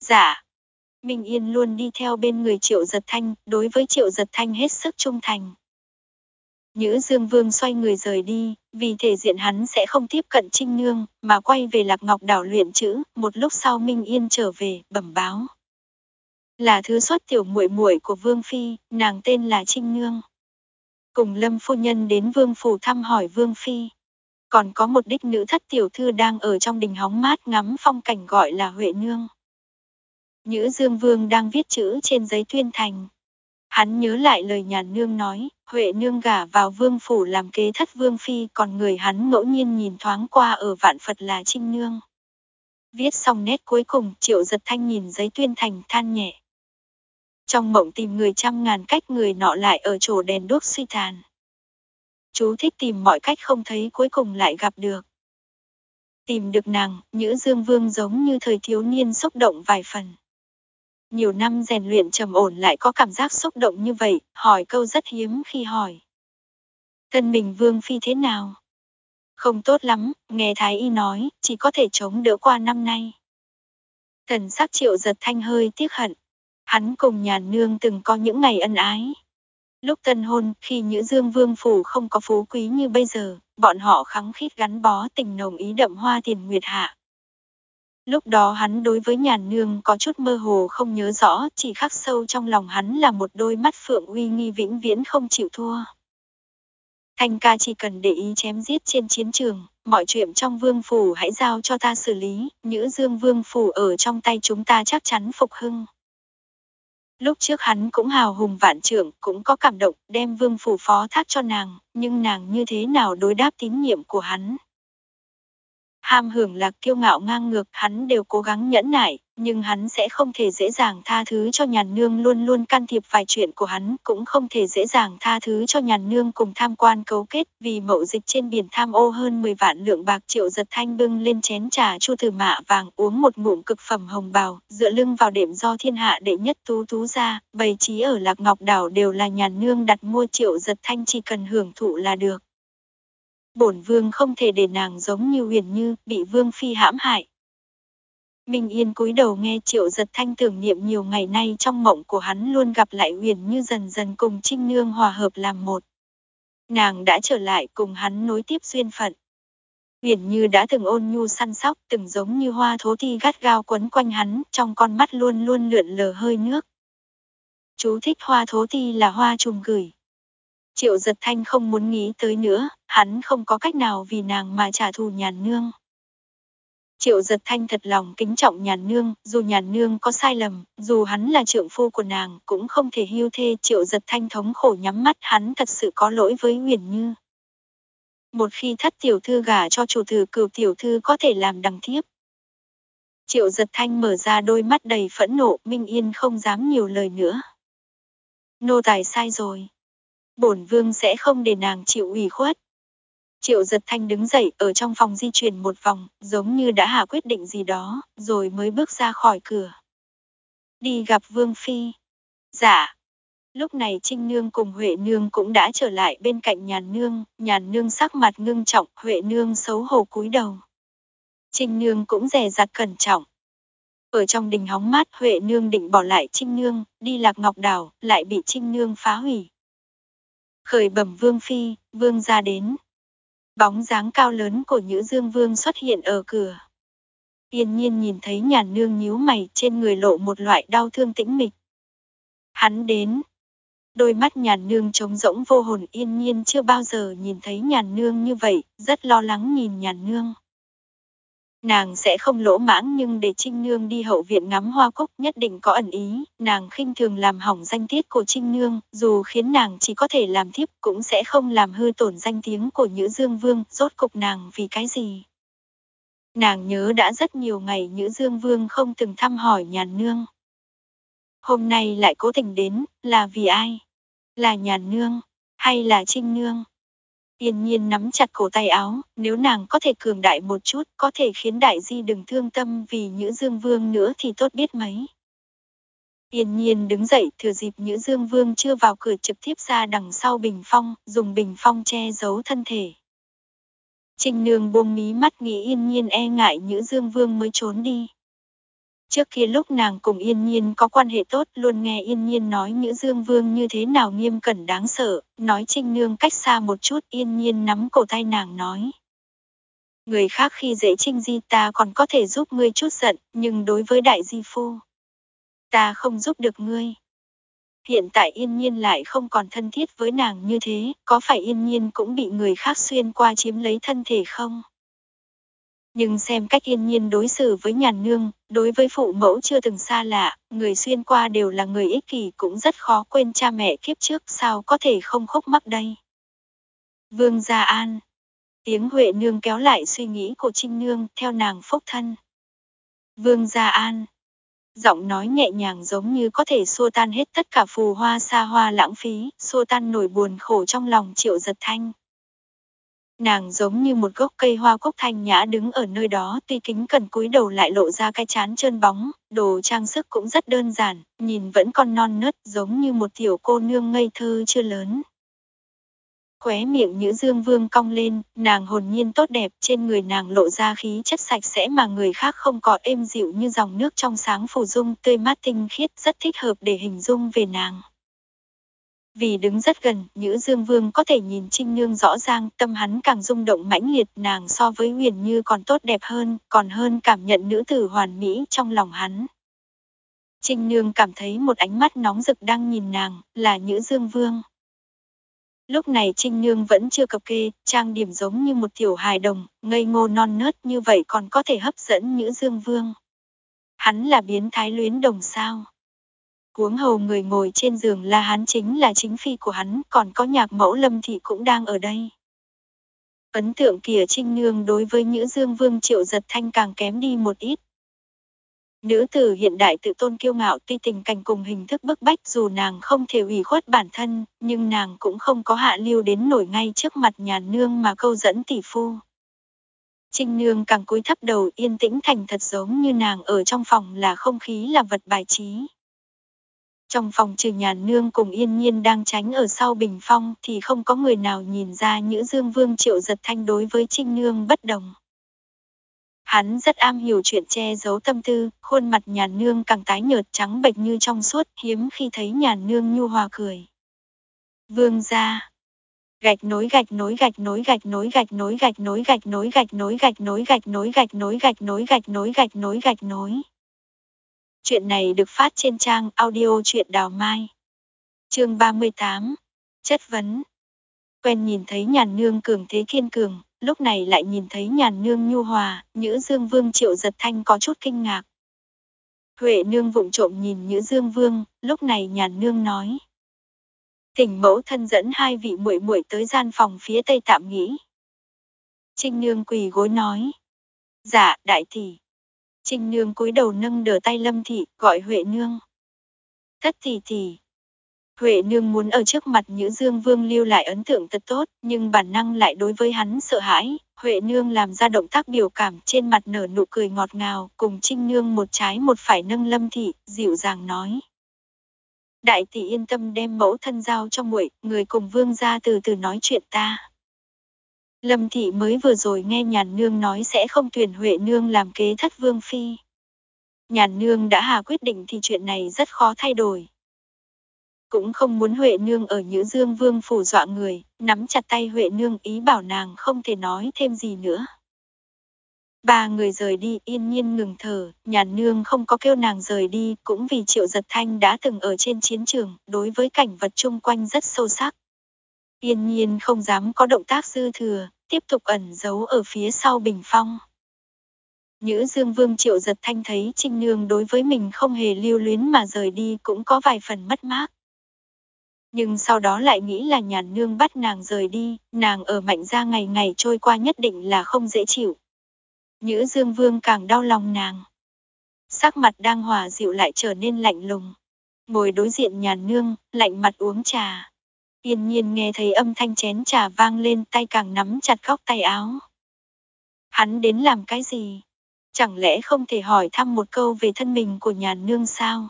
Dạ. Minh Yên luôn đi theo bên người Triệu Giật Thanh, đối với Triệu Giật Thanh hết sức trung thành. Nhữ Dương Vương xoay người rời đi, vì thể diện hắn sẽ không tiếp cận Trinh Nương, mà quay về Lạc Ngọc đảo luyện chữ, một lúc sau Minh Yên trở về, bẩm báo. Là thứ xuất tiểu muội muội của Vương Phi, nàng tên là Trinh Nương. Cùng Lâm Phu Nhân đến Vương Phủ thăm hỏi Vương Phi. Còn có một đích nữ thất tiểu thư đang ở trong đình hóng mát ngắm phong cảnh gọi là Huệ Nương. Nhữ Dương Vương đang viết chữ trên giấy tuyên thành. Hắn nhớ lại lời nhà nương nói, Huệ nương gả vào vương phủ làm kế thất vương phi còn người hắn ngẫu nhiên nhìn thoáng qua ở vạn Phật là Trinh Nương. Viết xong nét cuối cùng, triệu giật thanh nhìn giấy tuyên thành than nhẹ. Trong mộng tìm người trăm ngàn cách người nọ lại ở chỗ đèn đuốc suy tàn. Chú thích tìm mọi cách không thấy cuối cùng lại gặp được. Tìm được nàng, Nhữ Dương Vương giống như thời thiếu niên xúc động vài phần. Nhiều năm rèn luyện trầm ổn lại có cảm giác xúc động như vậy, hỏi câu rất hiếm khi hỏi. Thân mình Vương Phi thế nào? Không tốt lắm, nghe Thái Y nói, chỉ có thể chống đỡ qua năm nay. Thần sắc triệu giật thanh hơi tiếc hận, Hắn cùng nhàn nương từng có những ngày ân ái. Lúc tân hôn, khi Nhữ Dương Vương Phủ không có phú quý như bây giờ, bọn họ khắng khít gắn bó tình nồng ý đậm hoa tiền nguyệt hạ. Lúc đó hắn đối với nhàn nương có chút mơ hồ không nhớ rõ, chỉ khắc sâu trong lòng hắn là một đôi mắt phượng uy nghi vĩnh viễn không chịu thua. Thanh ca chỉ cần để ý chém giết trên chiến trường, mọi chuyện trong vương phủ hãy giao cho ta xử lý, Nhữ Dương Vương Phủ ở trong tay chúng ta chắc chắn phục hưng. Lúc trước hắn cũng hào hùng vạn trưởng, cũng có cảm động, đem vương phủ phó thác cho nàng, nhưng nàng như thế nào đối đáp tín nhiệm của hắn. Ham hưởng lạc kiêu ngạo ngang ngược, hắn đều cố gắng nhẫn nại, nhưng hắn sẽ không thể dễ dàng tha thứ cho nhàn nương luôn luôn can thiệp vài chuyện của hắn, cũng không thể dễ dàng tha thứ cho nhàn nương cùng tham quan cấu kết, vì mậu dịch trên biển tham ô hơn 10 vạn lượng bạc triệu giật thanh bưng lên chén trà chu từ mạ vàng uống một ngụm cực phẩm hồng bào, dựa lưng vào đệm do thiên hạ đệ nhất tú tú ra, bày trí ở lạc ngọc đảo đều là nhàn nương đặt mua triệu giật thanh chỉ cần hưởng thụ là được. Bổn vương không thể để nàng giống như huyền như, bị vương phi hãm hại. Minh Yên cúi đầu nghe Triệu Giật Thanh tưởng niệm nhiều ngày nay trong mộng của hắn luôn gặp lại Huyền Như dần dần cùng Trinh Nương hòa hợp làm một. Nàng đã trở lại cùng hắn nối tiếp duyên phận. Huyền Như đã từng ôn nhu săn sóc, từng giống như hoa thố thi gắt gao quấn quanh hắn, trong con mắt luôn luôn lượn lờ hơi nước. Chú thích hoa thố thi là hoa trùng gửi. Triệu giật thanh không muốn nghĩ tới nữa, hắn không có cách nào vì nàng mà trả thù nhàn nương. Triệu giật thanh thật lòng kính trọng nhàn nương, dù nhàn nương có sai lầm, dù hắn là trượng phu của nàng, cũng không thể hưu thê triệu giật thanh thống khổ nhắm mắt hắn thật sự có lỗi với huyền như. Một khi thất tiểu thư gả cho chủ tử cửu tiểu thư có thể làm đằng thiếp. Triệu giật thanh mở ra đôi mắt đầy phẫn nộ, Minh Yên không dám nhiều lời nữa. Nô tài sai rồi. Bổn vương sẽ không để nàng chịu ủy khuất. Triệu giật thanh đứng dậy ở trong phòng di chuyển một vòng, giống như đã hạ quyết định gì đó, rồi mới bước ra khỏi cửa. Đi gặp Vương Phi. Dạ. Lúc này Trinh Nương cùng Huệ Nương cũng đã trở lại bên cạnh nhàn nương, nhàn nương sắc mặt ngưng trọng, Huệ Nương xấu hổ cúi đầu. Trinh Nương cũng dè dặt cẩn trọng. Ở trong đình hóng mát Huệ Nương định bỏ lại Trinh Nương, đi lạc ngọc đảo, lại bị Trinh Nương phá hủy. Khởi bẩm Vương Phi, Vương ra đến, Bóng dáng cao lớn của Nhữ Dương Vương xuất hiện ở cửa. Yên nhiên nhìn thấy nhàn nương nhíu mày trên người lộ một loại đau thương tĩnh mịch. Hắn đến. Đôi mắt nhàn nương trống rỗng vô hồn yên nhiên chưa bao giờ nhìn thấy nhàn nương như vậy, rất lo lắng nhìn nhàn nương. Nàng sẽ không lỗ mãng nhưng để Trinh Nương đi hậu viện ngắm hoa cúc nhất định có ẩn ý, nàng khinh thường làm hỏng danh tiết của Trinh Nương, dù khiến nàng chỉ có thể làm thiếp cũng sẽ không làm hư tổn danh tiếng của Nhữ Dương Vương, rốt cục nàng vì cái gì. Nàng nhớ đã rất nhiều ngày Nhữ Dương Vương không từng thăm hỏi nhàn nương. Hôm nay lại cố tình đến, là vì ai? Là nhàn nương, hay là Trinh Nương? Yên nhiên nắm chặt cổ tay áo, nếu nàng có thể cường đại một chút, có thể khiến đại di đừng thương tâm vì Nhữ Dương Vương nữa thì tốt biết mấy. Yên nhiên đứng dậy thừa dịp Nhữ Dương Vương chưa vào cửa trực tiếp ra đằng sau bình phong, dùng bình phong che giấu thân thể. Trình Nương buông mí mắt nghĩ yên nhiên e ngại Nhữ Dương Vương mới trốn đi. Trước kia lúc nàng cùng Yên Nhiên có quan hệ tốt luôn nghe Yên Nhiên nói Nhữ Dương Vương như thế nào nghiêm cẩn đáng sợ, nói Trinh Nương cách xa một chút Yên Nhiên nắm cổ tay nàng nói. Người khác khi dễ Trinh Di ta còn có thể giúp ngươi chút giận, nhưng đối với Đại Di Phu, ta không giúp được ngươi. Hiện tại Yên Nhiên lại không còn thân thiết với nàng như thế, có phải Yên Nhiên cũng bị người khác xuyên qua chiếm lấy thân thể không? Nhưng xem cách yên nhiên đối xử với nhàn nương, đối với phụ mẫu chưa từng xa lạ, người xuyên qua đều là người ích kỷ cũng rất khó quên cha mẹ kiếp trước sao có thể không khóc mắc đây. Vương Gia An Tiếng Huệ Nương kéo lại suy nghĩ của Trinh Nương theo nàng phúc thân. Vương Gia An Giọng nói nhẹ nhàng giống như có thể xua tan hết tất cả phù hoa xa hoa lãng phí, xua tan nổi buồn khổ trong lòng triệu giật thanh. Nàng giống như một gốc cây hoa cúc thanh nhã đứng ở nơi đó tuy kính cần cúi đầu lại lộ ra cái chán trơn bóng, đồ trang sức cũng rất đơn giản, nhìn vẫn còn non nớt giống như một tiểu cô nương ngây thơ chưa lớn. Khóe miệng Nhữ Dương Vương cong lên, nàng hồn nhiên tốt đẹp, trên người nàng lộ ra khí chất sạch sẽ mà người khác không có êm dịu như dòng nước trong sáng phù dung tươi mát tinh khiết rất thích hợp để hình dung về nàng. Vì đứng rất gần, Nhữ Dương Vương có thể nhìn Trinh Nương rõ ràng, tâm hắn càng rung động mãnh liệt nàng so với huyền như còn tốt đẹp hơn, còn hơn cảm nhận nữ tử hoàn mỹ trong lòng hắn. Trinh Nương cảm thấy một ánh mắt nóng rực đang nhìn nàng, là Nhữ Dương Vương. Lúc này Trinh Nương vẫn chưa cập kê, trang điểm giống như một tiểu hài đồng, ngây ngô non nớt như vậy còn có thể hấp dẫn Nhữ Dương Vương. Hắn là biến thái luyến đồng sao huống hầu người ngồi trên giường là hắn chính là chính phi của hắn, còn có nhạc mẫu lâm thị cũng đang ở đây. Ấn tượng kìa trinh nương đối với nữ Dương Vương Triệu Giật Thanh càng kém đi một ít. Nữ tử hiện đại tự tôn kiêu ngạo tuy tình cảnh cùng hình thức bức bách dù nàng không thể ủy khuất bản thân, nhưng nàng cũng không có hạ lưu đến nổi ngay trước mặt nhà nương mà câu dẫn tỷ phu. Trinh nương càng cúi thấp đầu yên tĩnh thành thật giống như nàng ở trong phòng là không khí là vật bài trí. Trong phòng trừ nhà nương cùng yên nhiên đang tránh ở sau bình phong thì không có người nào nhìn ra những dương vương triệu giật thanh đối với trinh nương bất đồng. Hắn rất am hiểu chuyện che giấu tâm tư, khuôn mặt nhà nương càng tái nhợt trắng bệch như trong suốt, hiếm khi thấy nhà nương nhu hòa cười. Vương ra. Gạch nối gạch nối gạch nối gạch nối gạch nối gạch nối gạch nối gạch nối gạch nối gạch nối gạch nối gạch nối gạch nối gạch nối gạch nối. Chuyện này được phát trên trang audio truyện đào mai. Chương 38. Chất vấn. Quen nhìn thấy nhàn nương cường thế kiên cường, lúc này lại nhìn thấy nhàn nương nhu hòa, Nhữ Dương Vương Triệu Giật Thanh có chút kinh ngạc. Huệ nương vụng trộm nhìn Nhữ Dương Vương, lúc này nhàn nương nói. Tỉnh mẫu thân dẫn hai vị muội muội tới gian phòng phía tây tạm nghỉ. Trinh nương quỳ gối nói. Dạ, đại tỷ. Trinh nương cúi đầu nâng đỡ tay lâm thị, gọi Huệ nương. Thất tỷ tỷ, Huệ nương muốn ở trước mặt Nhữ Dương Vương lưu lại ấn tượng thật tốt, nhưng bản năng lại đối với hắn sợ hãi. Huệ nương làm ra động tác biểu cảm trên mặt nở nụ cười ngọt ngào, cùng Trinh nương một trái một phải nâng Lâm thị, dịu dàng nói. Đại tỷ yên tâm đem mẫu thân giao cho muội, người cùng vương gia từ từ nói chuyện ta. Lâm thị mới vừa rồi nghe nhàn nương nói sẽ không tuyển Huệ nương làm kế thất vương phi. Nhàn nương đã hà quyết định thì chuyện này rất khó thay đổi cũng không muốn Huệ Nương ở Nhữ Dương Vương phủ dọa người, nắm chặt tay Huệ Nương ý bảo nàng không thể nói thêm gì nữa. Ba người rời đi yên nhiên ngừng thở, nhàn nương không có kêu nàng rời đi, cũng vì triệu giật thanh đã từng ở trên chiến trường, đối với cảnh vật chung quanh rất sâu sắc. Yên nhiên không dám có động tác dư thừa, tiếp tục ẩn giấu ở phía sau bình phong. Nhữ Dương Vương Triệu Giật Thanh thấy Trinh Nương đối với mình không hề lưu luyến mà rời đi cũng có vài phần mất mát. Nhưng sau đó lại nghĩ là nhàn nương bắt nàng rời đi, nàng ở mạnh gia ngày ngày trôi qua nhất định là không dễ chịu. Nhữ Dương Vương càng đau lòng nàng. Sắc mặt đang hòa dịu lại trở nên lạnh lùng. Ngồi đối diện nhàn nương, lạnh mặt uống trà. Yên nhiên nghe thấy âm thanh chén trà vang lên tay càng nắm chặt góc tay áo. Hắn đến làm cái gì? Chẳng lẽ không thể hỏi thăm một câu về thân mình của nhàn nương sao?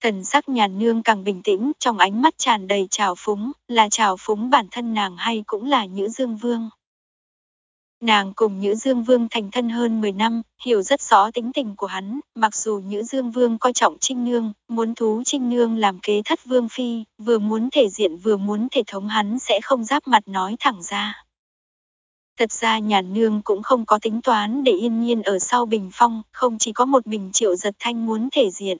Thần sắc nhàn nương càng bình tĩnh, trong ánh mắt tràn đầy trào phúng, là trào phúng bản thân nàng hay cũng là Nhữ Dương Vương. Nàng cùng Nhữ Dương Vương thành thân hơn 10 năm, hiểu rất rõ tính tình của hắn, mặc dù Nhữ Dương Vương coi trọng Trinh Nương, muốn thú Trinh Nương làm kế thất Vương Phi, vừa muốn thể diện vừa muốn thể thống hắn sẽ không giáp mặt nói thẳng ra. Thật ra nhàn nương cũng không có tính toán để yên nhiên ở sau bình phong, không chỉ có một mình triệu giật thanh muốn thể diện.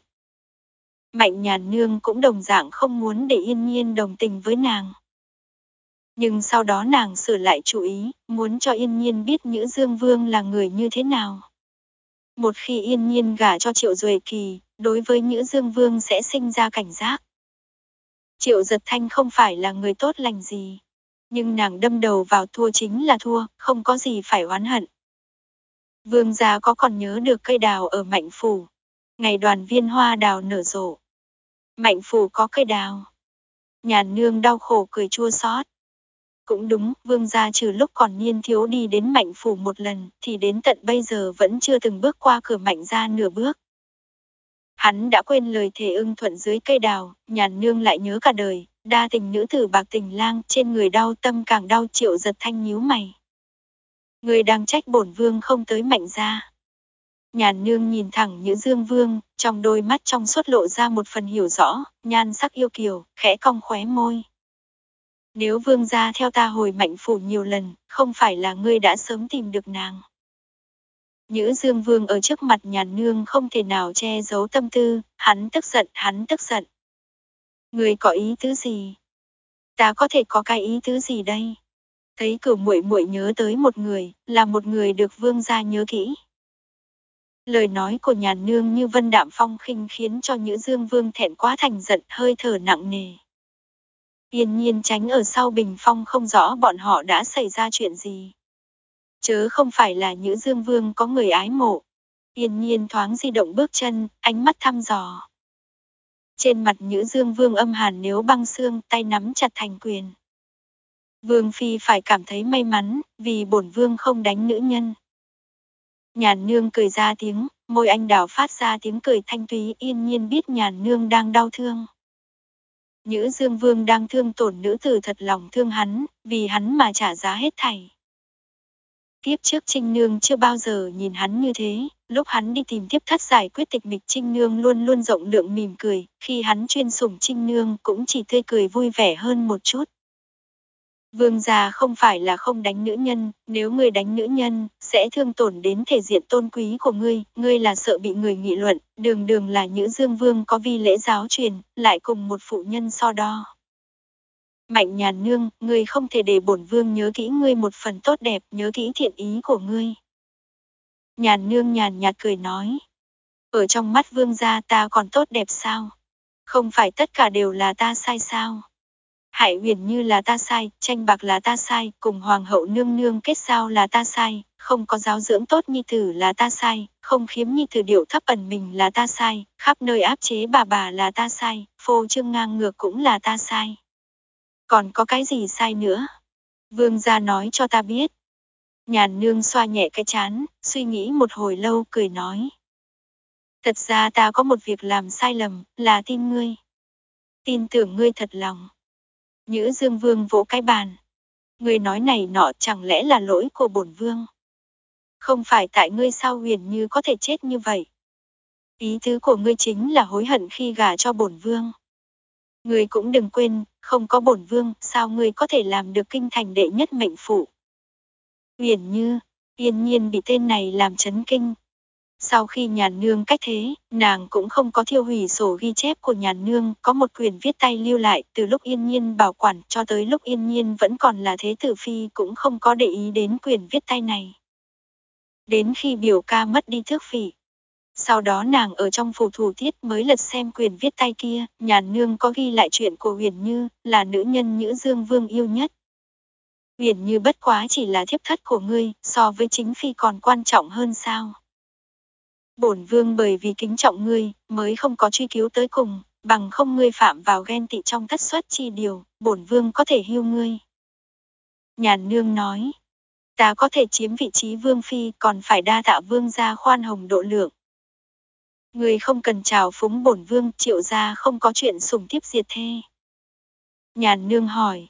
Mạnh nhàn nương cũng đồng dạng không muốn để yên nhiên đồng tình với nàng. Nhưng sau đó nàng sửa lại chủ ý, muốn cho yên nhiên biết Nhữ Dương Vương là người như thế nào. Một khi yên nhiên gả cho Triệu Duệ Kỳ, đối với Nhữ Dương Vương sẽ sinh ra cảnh giác. Triệu Giật Thanh không phải là người tốt lành gì. Nhưng nàng đâm đầu vào thua chính là thua, không có gì phải oán hận. Vương gia có còn nhớ được cây đào ở Mạnh Phủ. Ngày đoàn viên hoa đào nở rộ. Mạnh phủ có cây đào. Nhàn nương đau khổ cười chua xót. Cũng đúng, vương gia trừ lúc còn niên thiếu đi đến mạnh phủ một lần, thì đến tận bây giờ vẫn chưa từng bước qua cửa mạnh gia nửa bước. Hắn đã quên lời thề ưng thuận dưới cây đào, nhàn nương lại nhớ cả đời, đa tình nữ tử bạc tình lang, trên người đau tâm càng đau triệu giật thanh nhíu mày. Người đang trách bổn vương không tới mạnh gia. Nhàn nương nhìn thẳng Nhữ Dương Vương, trong đôi mắt trong suốt lộ ra một phần hiểu rõ, nhan sắc yêu kiều, khẽ cong khóe môi. Nếu vương gia theo ta hồi mạnh phủ nhiều lần, không phải là ngươi đã sớm tìm được nàng. Nhữ Dương Vương ở trước mặt nhàn nương không thể nào che giấu tâm tư, hắn tức giận, hắn tức giận. Ngươi có ý tứ gì? Ta có thể có cái ý tứ gì đây? Thấy cửu muội muội nhớ tới một người, là một người được vương gia nhớ kỹ. Lời nói của nhà nương như vân đạm phong khinh khiến cho Nhữ Dương Vương thẹn quá thành giận hơi thở nặng nề. Yên nhiên tránh ở sau bình phong không rõ bọn họ đã xảy ra chuyện gì. Chớ không phải là Nhữ Dương Vương có người ái mộ. Yên nhiên thoáng di động bước chân, ánh mắt thăm dò. Trên mặt Nhữ Dương Vương âm hàn nếu băng xương, tay nắm chặt thành quyền. Vương Phi phải cảm thấy may mắn, vì bổn Vương không đánh nữ nhân. Nhàn nương cười ra tiếng, môi anh đào phát ra tiếng cười thanh túy yên nhiên biết nhàn nương đang đau thương. Nhữ Dương Vương đang thương tổn nữ tử thật lòng thương hắn, vì hắn mà trả giá hết thảy. Tiếp trước Trinh Nương chưa bao giờ nhìn hắn như thế, lúc hắn đi tìm tiếp thất giải quyết tịch mịch Trinh Nương luôn luôn rộng lượng mỉm cười, khi hắn chuyên sủng Trinh Nương cũng chỉ tươi cười vui vẻ hơn một chút. Vương gia không phải là không đánh nữ nhân, nếu người đánh nữ nhân, sẽ thương tổn đến thể diện tôn quý của ngươi, ngươi là sợ bị người nghị luận, đường đường là nữ dương vương có vi lễ giáo truyền, lại cùng một phụ nhân so đo. Mạnh nhàn nương, ngươi không thể để bổn vương nhớ kỹ ngươi một phần tốt đẹp, nhớ kỹ thiện ý của ngươi. Nhàn nương nhàn nhạt cười nói. Ở trong mắt vương gia ta còn tốt đẹp sao? Không phải tất cả đều là ta sai sao? Hại huyền như là ta sai, tranh bạc là ta sai, cùng hoàng hậu nương nương kết giao là ta sai, không có giáo dưỡng tốt nhi tử là ta sai, không khiếm nhi tử điệu thấp ẩn mình là ta sai, khắp nơi áp chế bà bà là ta sai, phô trương ngang ngược cũng là ta sai. Còn có cái gì sai nữa? Vương gia nói cho ta biết. Nhàn nương xoa nhẹ cái chán, suy nghĩ một hồi lâu cười nói. Thật ra ta có một việc làm sai lầm, là tin ngươi. Tin tưởng ngươi thật lòng. Nhữ Dương Vương vỗ cái bàn. Ngươi nói này nọ chẳng lẽ là lỗi của bổn vương. Không phải tại ngươi sao huyền như có thể chết như vậy. Ý tứ của ngươi chính là hối hận khi gả cho bổn vương. Ngươi cũng đừng quên, không có bổn vương, sao ngươi có thể làm được kinh thành đệ nhất mệnh phụ. Huyền như, yên nhiên bị tên này làm chấn kinh, sau khi nhàn nương cách thế, nàng cũng không có thiêu hủy sổ ghi chép của nhàn nương, có một quyền viết tay lưu lại từ lúc yên nhiên bảo quản cho tới lúc yên nhiên vẫn còn là thế tử phi cũng không có để ý đến quyền viết tay này. Đến khi biểu ca mất đi thước phỉ. Sau đó nàng ở trong phủ thủ thiết mới lật xem quyền viết tay kia, nhàn nương có ghi lại chuyện của huyền như, là nữ nhân nữ dương vương yêu nhất. Huyền như bất quá chỉ là thiếp thất của ngươi, so với chính phi còn quan trọng hơn sao bổn vương bởi vì kính trọng ngươi, mới không có truy cứu tới cùng, bằng không ngươi phạm vào ghen tị trong thất xuất chi điều, bổn vương có thể hưu ngươi. Nhàn nương nói, ta có thể chiếm vị trí vương phi còn phải đa tạ vương gia khoan hồng độ lượng. người không cần chào phúng bổn vương triệu gia không có chuyện sủng tiếp diệt thê. Nhàn nương hỏi,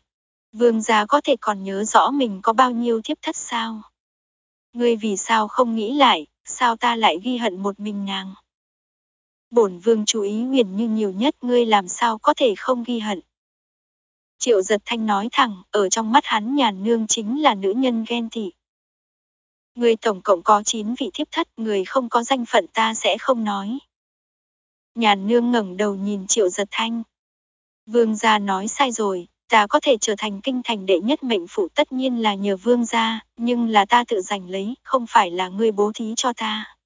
vương gia có thể còn nhớ rõ mình có bao nhiêu thiếp thất sao? Ngươi vì sao không nghĩ lại, sao ta lại ghi hận một mình nàng? Bổn vương chú ý huyền như nhiều nhất ngươi làm sao có thể không ghi hận. Triệu giật thanh nói thẳng, ở trong mắt hắn nhàn nương chính là nữ nhân ghen tị. Người tổng cộng có 9 vị thiếp thất, người không có danh phận ta sẽ không nói. Nhàn nương ngẩng đầu nhìn triệu giật thanh. Vương gia nói sai rồi, ta có thể trở thành kinh thành đệ nhất mệnh phụ tất nhiên là nhờ vương gia, nhưng là ta tự giành lấy, không phải là ngươi bố thí cho ta.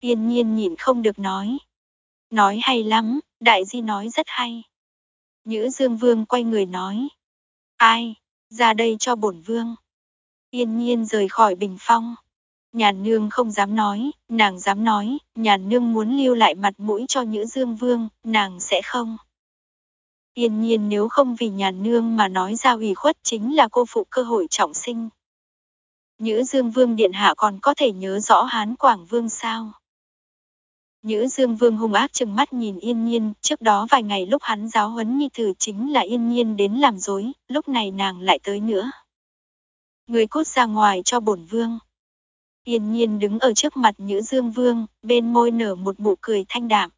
Yên nhiên nhìn không được nói. Nói hay lắm, đại di nói rất hay. Nhữ dương vương quay người nói. Ai, ra đây cho bổn vương. Yên nhiên rời khỏi bình phong. Nhàn nương không dám nói, nàng dám nói, nhàn nương muốn lưu lại mặt mũi cho Nhữ Dương Vương, nàng sẽ không. Yên nhiên nếu không vì nhàn nương mà nói ra ủy khuất chính là cô phụ cơ hội trọng sinh. Nhữ Dương Vương Điện Hạ còn có thể nhớ rõ Hán Quảng Vương sao? Nhữ Dương Vương hung ác chừng mắt nhìn Yên Nhiên, trước đó vài ngày lúc hắn giáo huấn nhi tử chính là Yên Nhiên đến làm dối, lúc này nàng lại tới nữa. Người cút ra ngoài cho bổn vương. Yên Nhiên đứng ở trước mặt Nhữ Dương Vương, bên môi nở một nụ cười thanh đạm.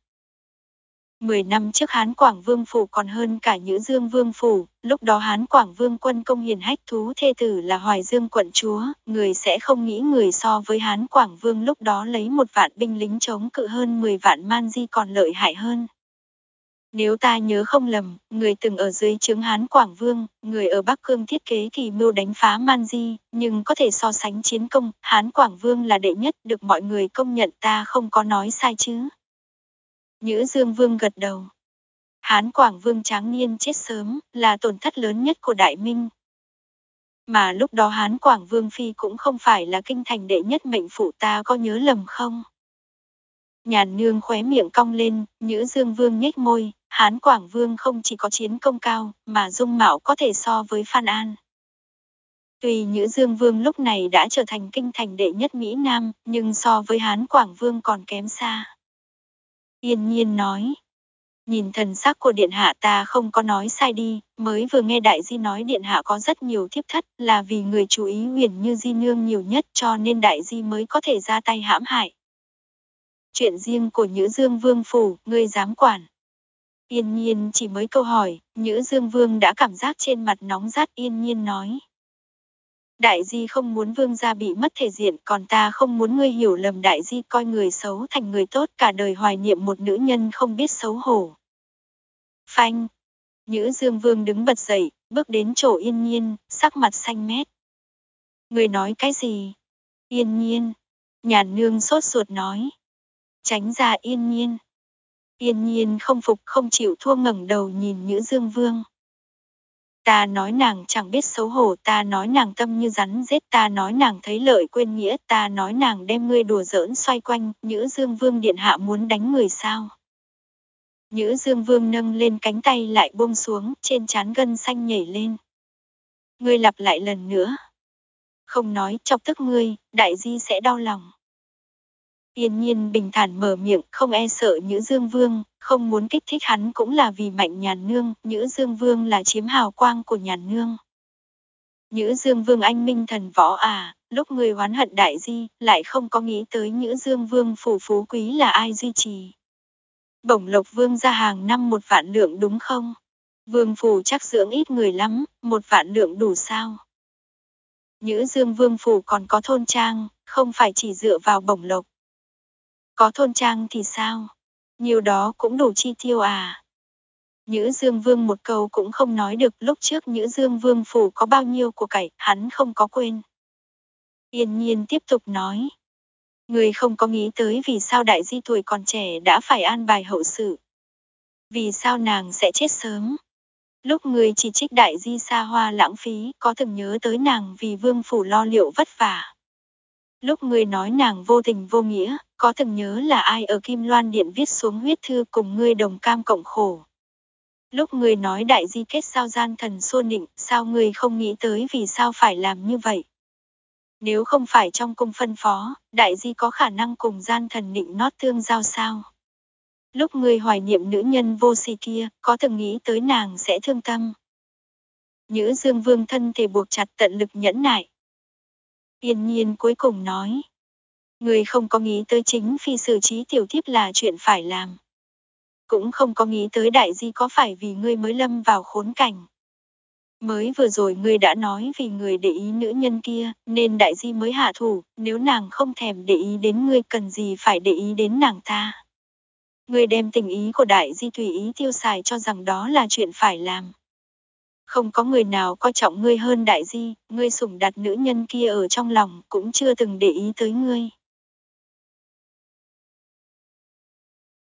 Mười năm trước Hán Quảng Vương Phủ còn hơn cả Nhữ Dương Vương Phủ, lúc đó Hán Quảng Vương quân công hiền hách thú thê tử là Hoài Dương quận chúa, người sẽ không nghĩ người so với Hán Quảng Vương lúc đó lấy một vạn binh lính chống cự hơn 10 vạn man di còn lợi hại hơn. Nếu ta nhớ không lầm, người từng ở dưới trướng Hán Quảng Vương, người ở Bắc Cương thiết kế thì mưu đánh phá Man Di, nhưng có thể so sánh chiến công, Hán Quảng Vương là đệ nhất được mọi người công nhận ta không có nói sai chứ. Nhữ Dương Vương gật đầu. Hán Quảng Vương Tráng Niên chết sớm, là tổn thất lớn nhất của Đại Minh. Mà lúc đó Hán Quảng Vương Phi cũng không phải là kinh thành đệ nhất mệnh phụ ta có nhớ lầm không? Nhàn nương khóe miệng cong lên, Nhữ Dương Vương nhếch môi, Hán Quảng Vương không chỉ có chiến công cao, mà dung mạo có thể so với Phan An. Tuy Nhữ Dương Vương lúc này đã trở thành kinh thành đệ nhất Mỹ Nam, nhưng so với Hán Quảng Vương còn kém xa. Yên nhiên nói, nhìn thần sắc của điện hạ ta không có nói sai đi, mới vừa nghe đại di nói điện hạ có rất nhiều thiếp thất, là vì người chú ý huyền như di nương nhiều nhất cho nên đại di mới có thể ra tay hãm hại. Chuyện riêng của Nhữ Dương Vương phủ, ngươi dám quản. Yên nhiên chỉ mới câu hỏi, Nhữ Dương Vương đã cảm giác trên mặt nóng rát yên nhiên nói. Đại di không muốn vương gia bị mất thể diện, còn ta không muốn ngươi hiểu lầm đại di coi người xấu thành người tốt cả đời hoài niệm một nữ nhân không biết xấu hổ. Phanh. Nhữ Dương Vương đứng bật dậy, bước đến chỗ yên nhiên, sắc mặt xanh mét. Người nói cái gì? Yên nhiên. Nhàn nương sốt ruột nói. Tránh ra yên nhiên. Yên nhiên không phục không chịu thua ngẩng đầu nhìn Nhữ Dương Vương. Ta nói nàng chẳng biết xấu hổ, ta nói nàng tâm như rắn rết, ta nói nàng thấy lợi quên nghĩa, ta nói nàng đem ngươi đùa giỡn xoay quanh, Nhữ Dương Vương điện hạ muốn đánh người sao. Nhữ Dương Vương nâng lên cánh tay lại buông xuống, trên trán gân xanh nhảy lên. Ngươi lặp lại lần nữa. Không nói chọc tức ngươi, đại di sẽ đau lòng. Yên nhiên bình thản mở miệng, không e sợ Nhữ Dương Vương, không muốn kích thích hắn cũng là vì mạnh nhàn nương, Nhữ Dương Vương là chiếm hào quang của nhàn nương. Nhữ Dương Vương anh minh thần võ à, lúc người hoán hận đại di, lại không có nghĩ tới Nhữ Dương Vương phủ phú quý là ai duy trì. Bổng Lộc Vương ra hàng năm một vạn lượng đúng không? Vương phủ chắc dưỡng ít người lắm, một vạn lượng đủ sao? Nhữ Dương Vương phủ còn có thôn trang, không phải chỉ dựa vào bổng lộc. Có thôn trang thì sao? Nhiều đó cũng đủ chi tiêu à? Nhữ Dương Vương một câu cũng không nói được lúc trước Nhữ Dương Vương phủ có bao nhiêu của cải, hắn không có quên. Yên nhiên tiếp tục nói. Người không có nghĩ tới vì sao đại di tuổi còn trẻ đã phải an bài hậu sự. Vì sao nàng sẽ chết sớm. Lúc người chỉ trích đại di xa hoa lãng phí, có từng nhớ tới nàng vì vương phủ lo liệu vất vả. Lúc ngươi nói nàng vô tình vô nghĩa, có từng nhớ là ai ở Kim Loan Điện viết xuống huyết thư cùng ngươi đồng cam cộng khổ. Lúc ngươi nói đại di kết sao gian thần xô nịnh, sao người không nghĩ tới vì sao phải làm như vậy. Nếu không phải trong cung phân phó, đại di có khả năng cùng gian thần nịnh nót tương giao sao. Lúc ngươi hoài niệm nữ nhân vô si kia, có từng nghĩ tới nàng sẽ thương tâm. Nhữ dương vương thân thể buộc chặt tận lực nhẫn nại. Yên nhiên cuối cùng nói. Người không có nghĩ tới chính phi xử trí tiểu thiếp là chuyện phải làm. Cũng không có nghĩ tới đại di có phải vì ngươi mới lâm vào khốn cảnh. Mới vừa rồi ngươi đã nói vì người để ý nữ nhân kia, nên đại di mới hạ thủ, nếu nàng không thèm để ý đến ngươi cần gì phải để ý đến nàng ta. Ngươi đem tình ý của đại di tùy ý tiêu xài cho rằng đó là chuyện phải làm. Không có người nào coi trọng ngươi hơn đại di, ngươi sủng đặt nữ nhân kia ở trong lòng cũng chưa từng để ý tới ngươi.